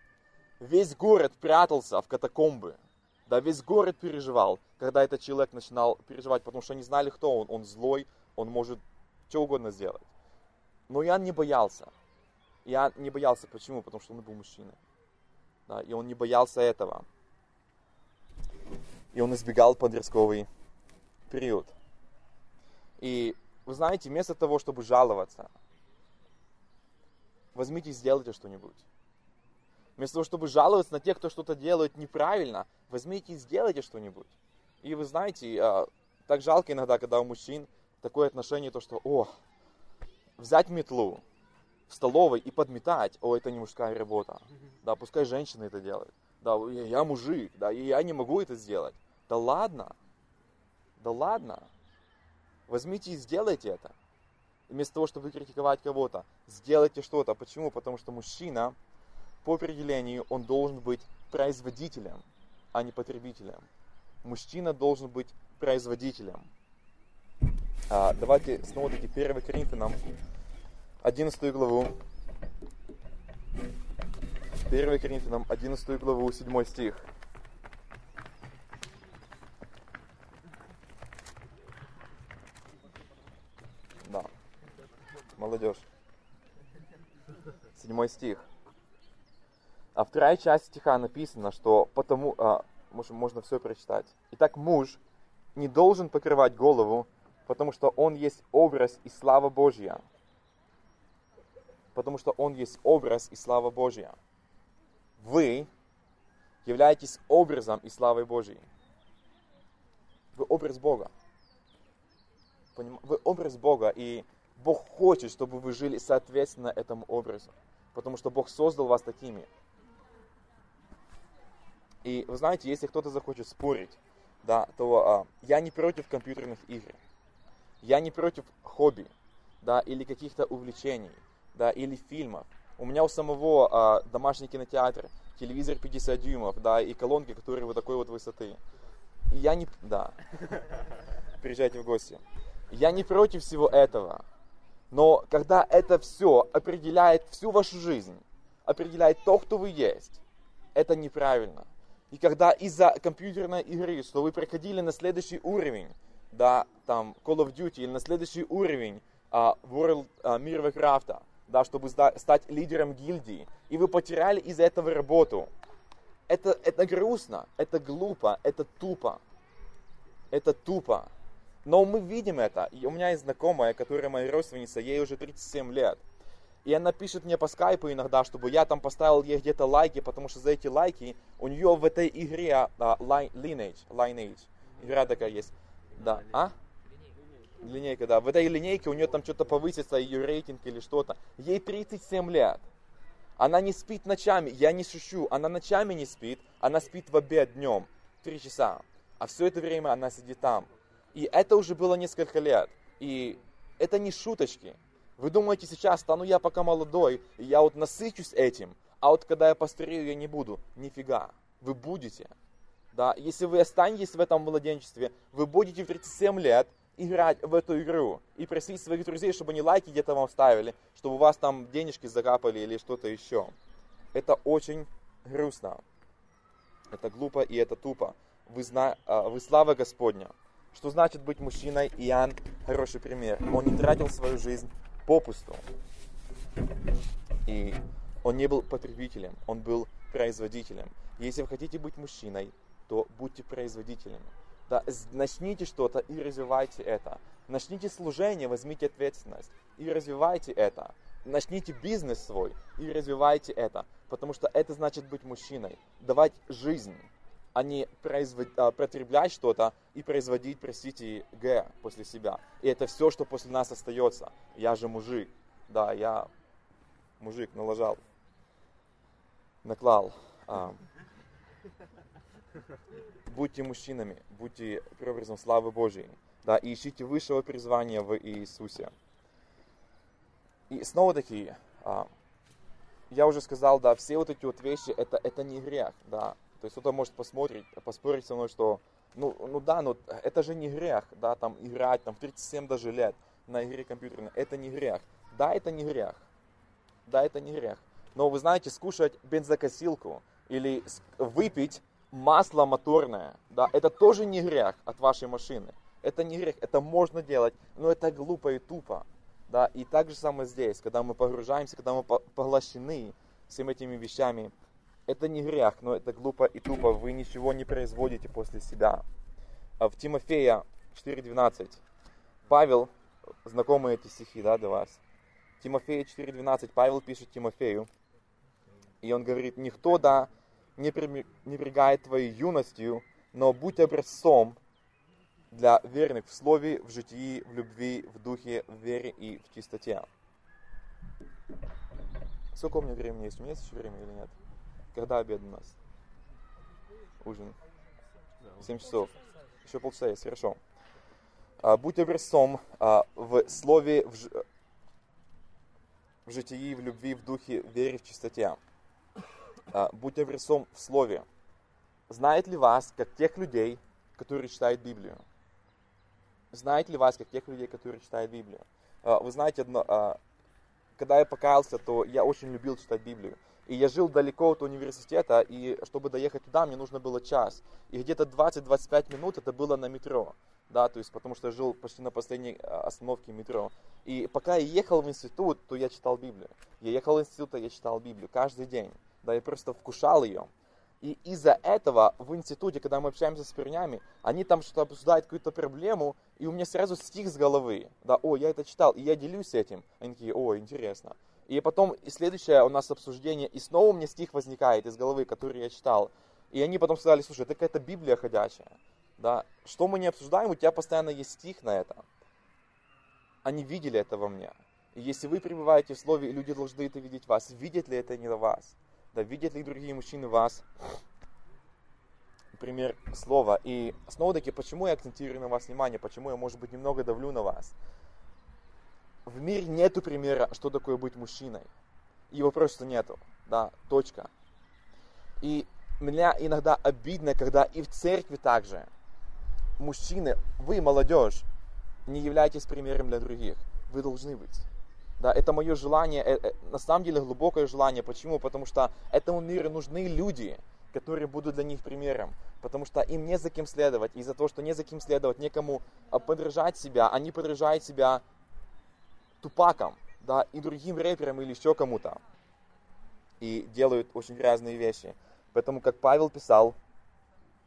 весь город прятался в катакомбы. Да, весь город переживал, когда этот человек начинал переживать, потому что они знали, кто он. Он злой, он может что угодно сделать. Но Иоанн не боялся. Я не боялся. Почему? Потому что он был мужчиной. Да, и он не боялся этого. И он избегал подростковый период. И вы знаете, вместо того, чтобы жаловаться, возьмите и сделайте что-нибудь. Вместо того, чтобы жаловаться на тех, кто что-то делает неправильно, возьмите и сделайте что-нибудь. И вы знаете, а, так жалко иногда, когда у мужчин такое отношение, то что, о, взять метлу, в столовой и подметать, о, это не мужская работа. Да, пускай женщины это делают. Да, я мужик, да, и я не могу это сделать. Да ладно, да ладно. Возьмите и сделайте это. Вместо того, чтобы критиковать кого-то, сделайте что-то. Почему? Потому что мужчина, по определению, он должен быть производителем, а не потребителем. Мужчина должен быть производителем. А, давайте снова таки 1 Коринфянам 11 главу. 1 Коринфянам 11 главу, 7 стих. Да. Молодежь. Седьмой стих. А вторая часть стиха написано, что потому, а, можно, можно все прочитать. Итак, муж не должен покрывать голову, потому что он есть образ и слава Божья потому что Он есть образ и слава Божья. Вы являетесь образом и славой Божьей. Вы образ Бога. Вы образ Бога, и Бог хочет, чтобы вы жили соответственно этому образу. Потому что Бог создал вас такими. И вы знаете, если кто-то захочет спорить, да, то а, я не против компьютерных игр. Я не против хобби, да, или каких-то увлечений да, или фильмов. У меня у самого а, домашний кинотеатр, телевизор 50 дюймов, да, и колонки, которые вот такой вот высоты. И я не... Да. Приезжайте в гости. Я не против всего этого. Но когда это все определяет всю вашу жизнь, определяет то, кто вы есть, это неправильно. И когда из-за компьютерной игры, что вы проходили на следующий уровень, да, там, Call of Duty, или на следующий уровень uh, World uh, Мир Варкрафта, да, чтобы стать лидером гильдии, и вы потеряли из-за этого работу. Это, это грустно, это глупо, это тупо. Это тупо. Но мы видим это. И у меня есть знакомая, которая моя родственница, ей уже 37 лет. И она пишет мне по скайпу иногда, чтобы я там поставил ей где-то лайки, потому что за эти лайки у нее в этой игре uh, Lineage, Lineage, игра такая есть. Да, а? Линейка, да. В этой линейке у нее там что-то повысится, ее рейтинг или что-то. Ей 37 лет. Она не спит ночами, я не шучу, она ночами не спит, она спит в обед днем, три часа. А все это время она сидит там. И это уже было несколько лет. И это не шуточки. Вы думаете сейчас, стану я пока молодой, я вот насыщусь этим, а вот когда я постарею, я не буду. Нифига. Вы будете. Да, если вы останетесь в этом младенчестве, вы будете в 37 лет играть в эту игру и просить своих друзей, чтобы они лайки где-то вам ставили, чтобы у вас там денежки закапали или что-то еще. Это очень грустно. Это глупо и это тупо. Вы, зна... А, вы слава Господня. Что значит быть мужчиной? Иоанн хороший пример. Он не тратил свою жизнь попусту. И он не был потребителем, он был производителем. Если вы хотите быть мужчиной, то будьте производителями. Да, начните что-то и развивайте это. Начните служение, возьмите ответственность и развивайте это. Начните бизнес свой и развивайте это. Потому что это значит быть мужчиной. Давать жизнь, а не производ... а, потреблять что-то и производить, простите, г после себя. И это все, что после нас остается. Я же мужик. Да, я мужик налажал, наклал. А, будьте мужчинами, будьте прообразом славы Божьей, да, и ищите высшего призвания в Иисусе. И снова таки, а, я уже сказал, да, все вот эти вот вещи, это, это не грех, да. То есть кто-то может посмотреть, поспорить со мной, что, ну, ну да, но это же не грех, да, там играть, там в 37 даже лет на игре компьютерной, это не грех. Да, это не грех. Да, это не грех. Но вы знаете, скушать бензокосилку или выпить масло моторное, да, это тоже не грех от вашей машины. Это не грех, это можно делать, но это глупо и тупо. Да, и так же самое здесь, когда мы погружаемся, когда мы поглощены всеми этими вещами, это не грех, но это глупо и тупо, вы ничего не производите после себя. А в Тимофея 4.12 Павел, знакомые эти стихи, да, для вас. Тимофея 4.12 Павел пишет Тимофею, и он говорит, никто, да, не пренебрегает твоей юностью, но будь образцом для верных в слове, в житии, в любви, в духе, в вере и в чистоте. Сколько у меня времени есть? У меня есть еще время или нет? Когда обед у нас? Ужин. 7 часов. Еще полчаса есть, хорошо. А, будь образцом а, в слове, в, ж... в житии, в любви, в духе, в вере, в чистоте. А, будь образцом в слове. Знает ли вас, как тех людей, которые читают Библию? Знает ли вас, как тех людей, которые читают Библию? А, вы знаете, одно, а, когда я покаялся, то я очень любил читать Библию. И я жил далеко от университета, и чтобы доехать туда, мне нужно было час. И где-то 20-25 минут это было на метро. Да, то есть потому что я жил почти на последней остановке метро. И пока я ехал в институт, то я читал Библию. Я ехал в институт, я читал Библию каждый день да, я просто вкушал ее. И из-за этого в институте, когда мы общаемся с парнями, они там что-то обсуждают какую-то проблему, и у меня сразу стих с головы. Да, о, я это читал, и я делюсь этим. Они такие, о, интересно. И потом и следующее у нас обсуждение, и снова мне стих возникает из головы, который я читал. И они потом сказали, слушай, это какая-то Библия ходячая. Да, что мы не обсуждаем, у тебя постоянно есть стих на это. Они видели это во мне. И если вы пребываете в Слове, люди должны это видеть вас, видят ли это не вас? Да видят ли другие мужчины вас, пример слова. И снова-таки, почему я акцентирую на вас внимание, почему я, может быть, немного давлю на вас. В мире нету примера, что такое быть мужчиной. Его просто нету, да, точка. И меня иногда обидно, когда и в церкви также мужчины, вы, молодежь, не являетесь примером для других. Вы должны быть. Да, это мое желание, э, э, на самом деле глубокое желание. Почему? Потому что этому миру нужны люди, которые будут для них примером. Потому что им не за кем следовать. И за то, что не за кем следовать, некому а, подражать себя, они подражают себя тупакам, да, и другим рэперам или еще кому-то. И делают очень грязные вещи. Поэтому, как Павел писал,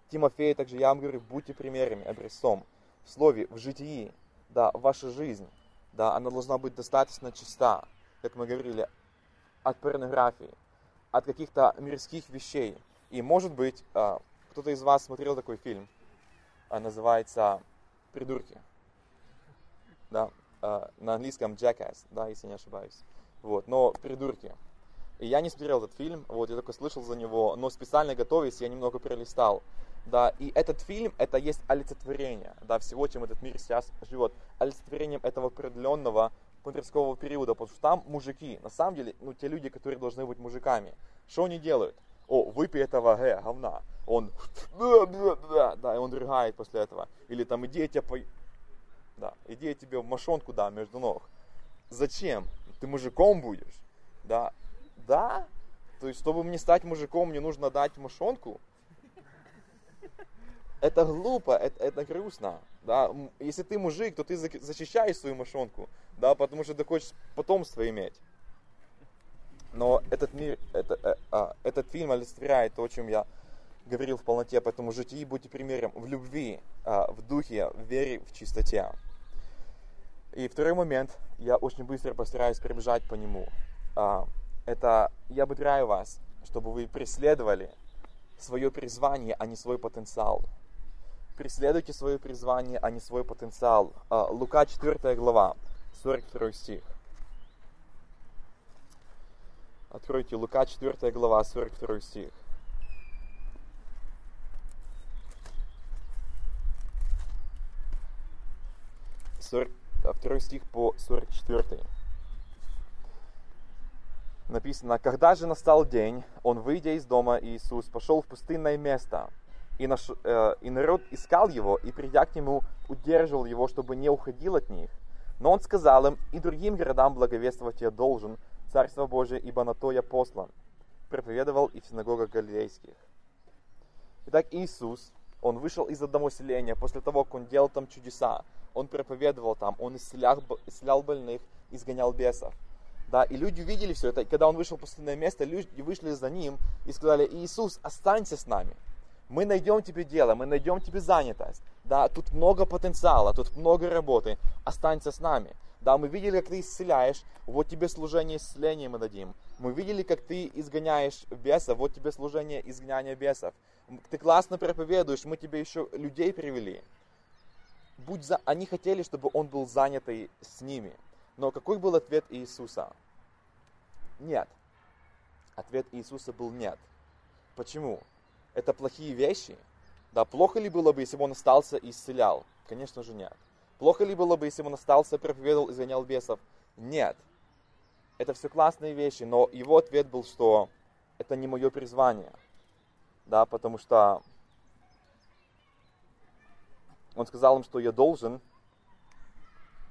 Тимофею, также я вам говорю, будьте примерами, образцом в слове, в житии, да, ваша жизнь да, она должна быть достаточно чиста, как мы говорили, от порнографии, от каких-то мирских вещей. И, может быть, а, кто-то из вас смотрел такой фильм, а, называется «Придурки». Да, а, на английском «Jackass», да, если не ошибаюсь. Вот, но «Придурки». И я не смотрел этот фильм, вот, я только слышал за него, но специально готовясь, я немного перелистал. Да, и этот фильм, это есть олицетворение, да, всего, чем этот мир сейчас живет. Олицетворением этого определенного подросткового периода, потому что там мужики, на самом деле, ну, те люди, которые должны быть мужиками, что они делают? О, выпей этого г, говна. Он, да, и он рыгает после этого. Или там, иди я тебя по... Да, иди я тебе в мошонку дам между ног. Зачем? Ты мужиком будешь? Да, да? То есть, чтобы мне стать мужиком, мне нужно дать мошонку? Это глупо, это, это грустно. Да? Если ты мужик, то ты защищаешь свою мошонку, да, потому что ты хочешь потомство иметь. Но этот мир, это, э, а, этот фильм олицетворяет то, о чем я говорил в полноте, поэтому житии будьте примером в любви, а, в духе, в вере, в чистоте. И второй момент, я очень быстро постараюсь пробежать по нему. А, это я ободряю вас, чтобы вы преследовали свое призвание, а не свой потенциал. Преследуйте свое призвание, а не свой потенциал. А, Лука 4 глава, 42 стих. Откройте Лука 4 глава, 42 стих. Второй стих по 44 написано, когда же настал день, он, выйдя из дома, Иисус пошел в пустынное место, и, наш, э, и народ искал его, и придя к нему, удерживал его, чтобы не уходил от них. Но он сказал им, и другим городам благовествовать я должен, Царство Божие, ибо на то я послан. Проповедовал и в синагогах галилейских. Итак, Иисус, он вышел из одного селения после того, как он делал там чудеса. Он проповедовал там, он исцелял, исцелял больных, изгонял бесов. Да, и люди увидели все это, и когда он вышел в пустынное место, люди вышли за ним и сказали, Иисус, останься с нами. Мы найдем тебе дело, мы найдем тебе занятость. Да, тут много потенциала, тут много работы. Останься с нами. Да, мы видели, как ты исцеляешь, вот тебе служение исцеления мы дадим. Мы видели, как ты изгоняешь бесов, вот тебе служение изгоняния бесов. Ты классно проповедуешь, мы тебе еще людей привели. Будь за... Они хотели, чтобы он был занятый с ними. Но какой был ответ Иисуса? Нет. Ответ Иисуса был нет. Почему? Это плохие вещи? Да, плохо ли было бы, если бы он остался и исцелял? Конечно же нет. Плохо ли было бы, если бы он остался, проповедовал, изгонял бесов? Нет. Это все классные вещи, но его ответ был, что это не мое призвание. Да, потому что он сказал им, что я должен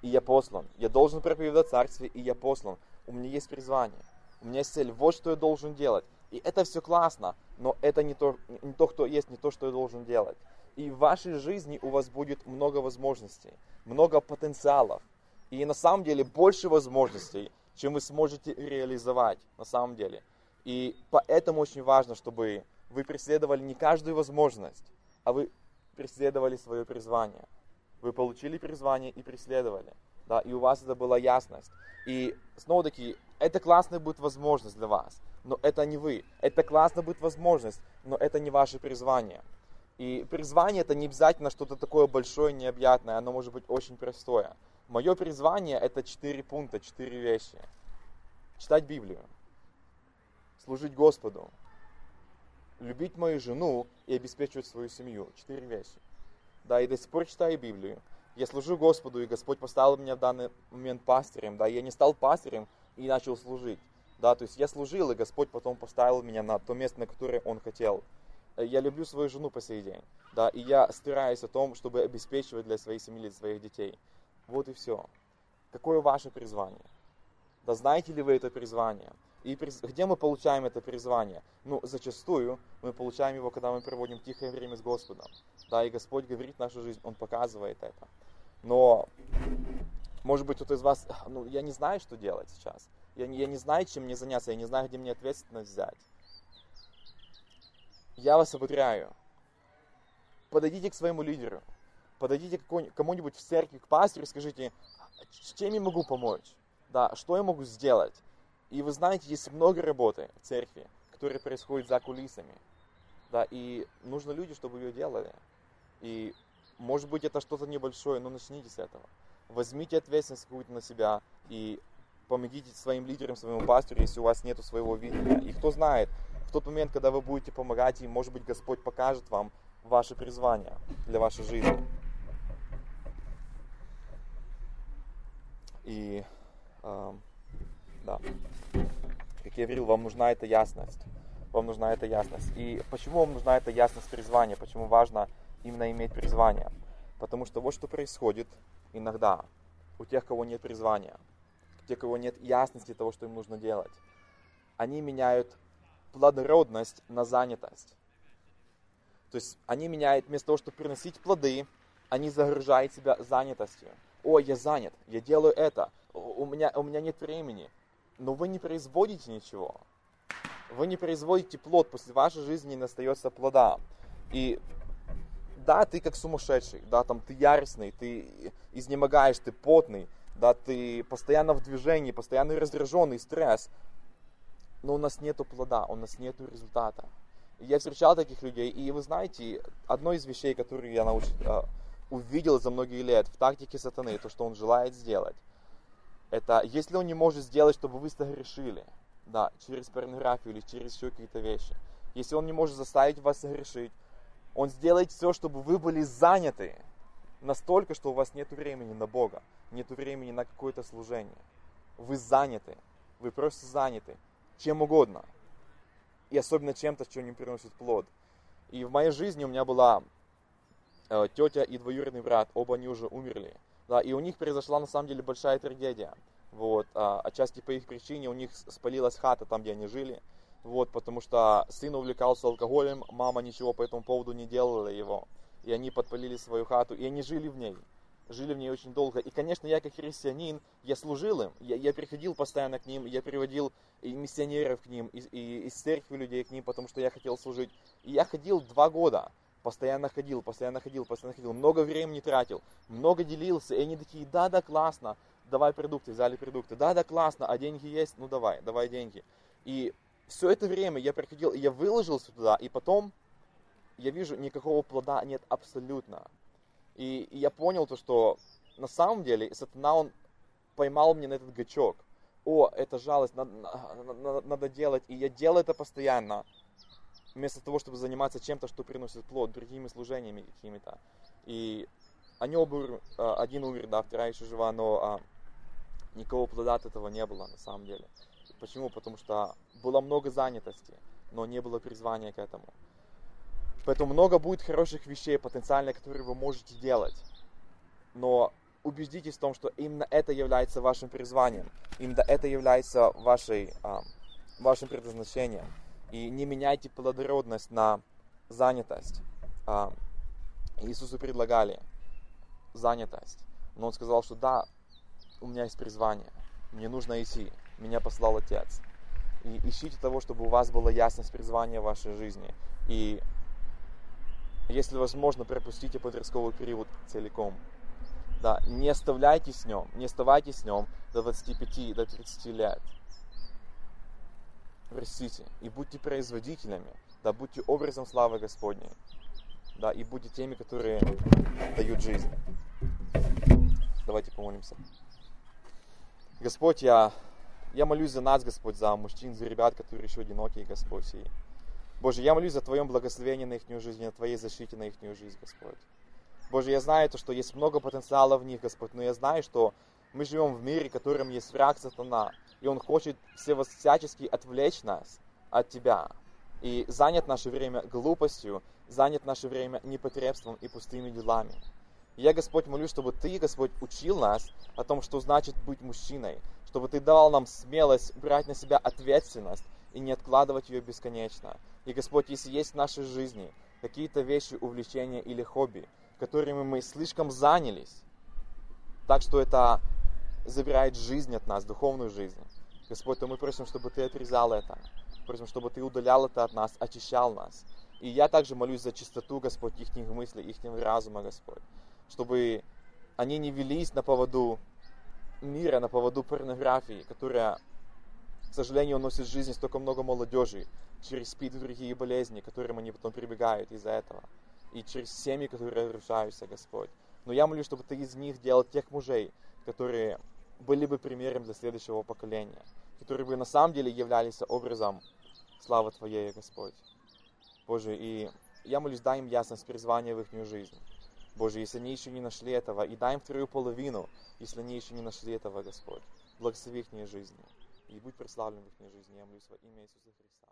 и я послан. Я должен проповедовать Царствие, и я послан. У меня есть призвание. У меня есть цель. Вот что я должен делать. И это все классно, но это не то, не то, кто есть, не то, что я должен делать. И в вашей жизни у вас будет много возможностей, много потенциалов. И на самом деле больше возможностей, чем вы сможете реализовать на самом деле. И поэтому очень важно, чтобы вы преследовали не каждую возможность, а вы преследовали свое призвание. Вы получили призвание и преследовали. Да, и у вас это была ясность. И снова таки, это классная будет возможность для вас, но это не вы. Это классная будет возможность, но это не ваше призвание. И призвание это не обязательно что-то такое большое, необъятное, оно может быть очень простое. Мое призвание это четыре пункта, четыре вещи. Читать Библию, служить Господу, любить мою жену и обеспечивать свою семью. Четыре вещи да, и до сих пор читаю Библию. Я служу Господу, и Господь поставил меня в данный момент пастырем, да, я не стал пастырем и начал служить, да, то есть я служил, и Господь потом поставил меня на то место, на которое Он хотел. Я люблю свою жену по сей день, да, и я стараюсь о том, чтобы обеспечивать для своей семьи, для своих детей. Вот и все. Какое ваше призвание? Да знаете ли вы это призвание? И где мы получаем это призвание? Ну, зачастую мы получаем его, когда мы проводим тихое время с Господом. Да, и Господь говорит нашу жизнь, Он показывает это. Но, может быть, кто-то из вас, ну, я не знаю, что делать сейчас. Я не, я не знаю, чем мне заняться, я не знаю, где мне ответственность взять. Я вас ободряю. Подойдите к своему лидеру. Подойдите к кому-нибудь в церкви, к пастору и скажите, чем я могу помочь? Да, что я могу сделать? И вы знаете, есть много работы в церкви, которая происходит за кулисами. Да, и нужно люди, чтобы ее делали. И может быть это что-то небольшое, но начните с этого. Возьмите ответственность какую-то на себя и помогите своим лидерам, своему пастору, если у вас нет своего видения. И кто знает, в тот момент, когда вы будете помогать им, может быть, Господь покажет вам ваше призвание для вашей жизни. И э, да, я говорил, вам нужна эта ясность. Вам нужна эта ясность. И почему вам нужна эта ясность призвания? Почему важно именно иметь призвание? Потому что вот что происходит иногда у тех, кого нет призвания, у тех, кого нет ясности того, что им нужно делать. Они меняют плодородность на занятость. То есть они меняют, вместо того, чтобы приносить плоды, они загружают себя занятостью. О, я занят, я делаю это, у меня, у меня нет времени. Но вы не производите ничего. Вы не производите плод, после вашей жизни не остается плода. И да, ты как сумасшедший, да, там ты яростный, ты изнемогаешь, ты потный, да, ты постоянно в движении, постоянно раздраженный, стресс. Но у нас нету плода, у нас нету результата. Я встречал таких людей, и вы знаете, одно из вещей, которые я науч... А, увидел за многие лет в тактике сатаны, то, что он желает сделать, это если он не может сделать, чтобы вы согрешили, да, через порнографию или через еще какие-то вещи, если он не может заставить вас согрешить, он сделает все, чтобы вы были заняты настолько, что у вас нет времени на Бога, нет времени на какое-то служение. Вы заняты, вы просто заняты чем угодно – и особенно чем-то, что не приносит плод. И в моей жизни у меня была э, тетя и двоюродный брат, оба они уже умерли. Да, и у них произошла на самом деле большая трагедия. Вот, а, отчасти по их причине у них спалилась хата там, где они жили. Вот, потому что сын увлекался алкоголем, мама ничего по этому поводу не делала его. И они подпалили свою хату, и они жили в ней жили в ней очень долго. И, конечно, я как христианин, я служил им, я, я приходил постоянно к ним, я приводил и миссионеров к ним, и, и из церкви людей к ним, потому что я хотел служить. И я ходил два года, постоянно ходил, постоянно ходил, постоянно ходил, много времени тратил, много делился, и они такие, да-да, классно, давай продукты, взяли продукты, да-да, классно, а деньги есть, ну давай, давай деньги. И все это время я приходил, я выложился туда, и потом я вижу, никакого плода нет абсолютно. И, и я понял то, что на самом деле сатана, он поймал мне на этот гачок. О, это жалость, надо, надо, надо делать. И я делаю это постоянно, вместо того, чтобы заниматься чем-то, что приносит плод, другими служениями какими-то. И они оба, а, один умер, да, вторая еще жива, но а, никакого плода от этого не было на самом деле. Почему? Потому что было много занятости, но не было призвания к этому. Поэтому много будет хороших вещей потенциально, которые вы можете делать. Но убедитесь в том, что именно это является вашим призванием. Именно это является вашей, а, вашим предназначением. И не меняйте плодородность на занятость. А, Иисусу предлагали занятость. Но он сказал, что да, у меня есть призвание. Мне нужно идти. Меня послал Отец. И ищите того, чтобы у вас была ясность призвания в вашей жизни. И если возможно, пропустите подростковый период целиком. Да, не оставляйте с нем, не оставайтесь с нем до 25, до 30 лет. Растите и будьте производителями, да, будьте образом славы Господней, да, и будьте теми, которые дают жизнь. Давайте помолимся. Господь, я, я молюсь за нас, Господь, за мужчин, за ребят, которые еще одинокие, Господь, и Боже, я молюсь за Твоем благословении на их жизнь, на Твоей защите на их жизнь, Господь. Боже, я знаю, то, что есть много потенциала в них, Господь, но я знаю, что мы живем в мире, в котором есть враг сатана, и он хочет всячески отвлечь нас от Тебя. И занят наше время глупостью, занят наше время непотребством и пустыми делами. я, Господь, молю, чтобы Ты, Господь, учил нас о том, что значит быть мужчиной, чтобы Ты давал нам смелость брать на себя ответственность и не откладывать ее бесконечно. И, Господь, если есть в нашей жизни какие-то вещи, увлечения или хобби, которыми мы слишком занялись, так что это забирает жизнь от нас, духовную жизнь, Господь, то мы просим, чтобы Ты отрезал это. Просим, чтобы Ты удалял это от нас, очищал нас. И я также молюсь за чистоту, Господь, их мыслей, их разума, Господь. Чтобы они не велись на поводу мира, на поводу порнографии, которая к сожалению, уносит жизнь столько много молодежи через спид и другие болезни, к которым они потом прибегают из-за этого. И через семьи, которые разрушаются, Господь. Но я молю, чтобы Ты из них делал тех мужей, которые были бы примером для следующего поколения, которые бы на самом деле являлись образом славы Твоей, Господь. Боже, и я молюсь, дай им ясность призвания в их жизнь. Боже, если они еще не нашли этого, и дай им вторую половину, если они еще не нашли этого, Господь. Благослови их жизни. И будь прославлен в их жизни. Я молюсь во имя Иисуса Христа.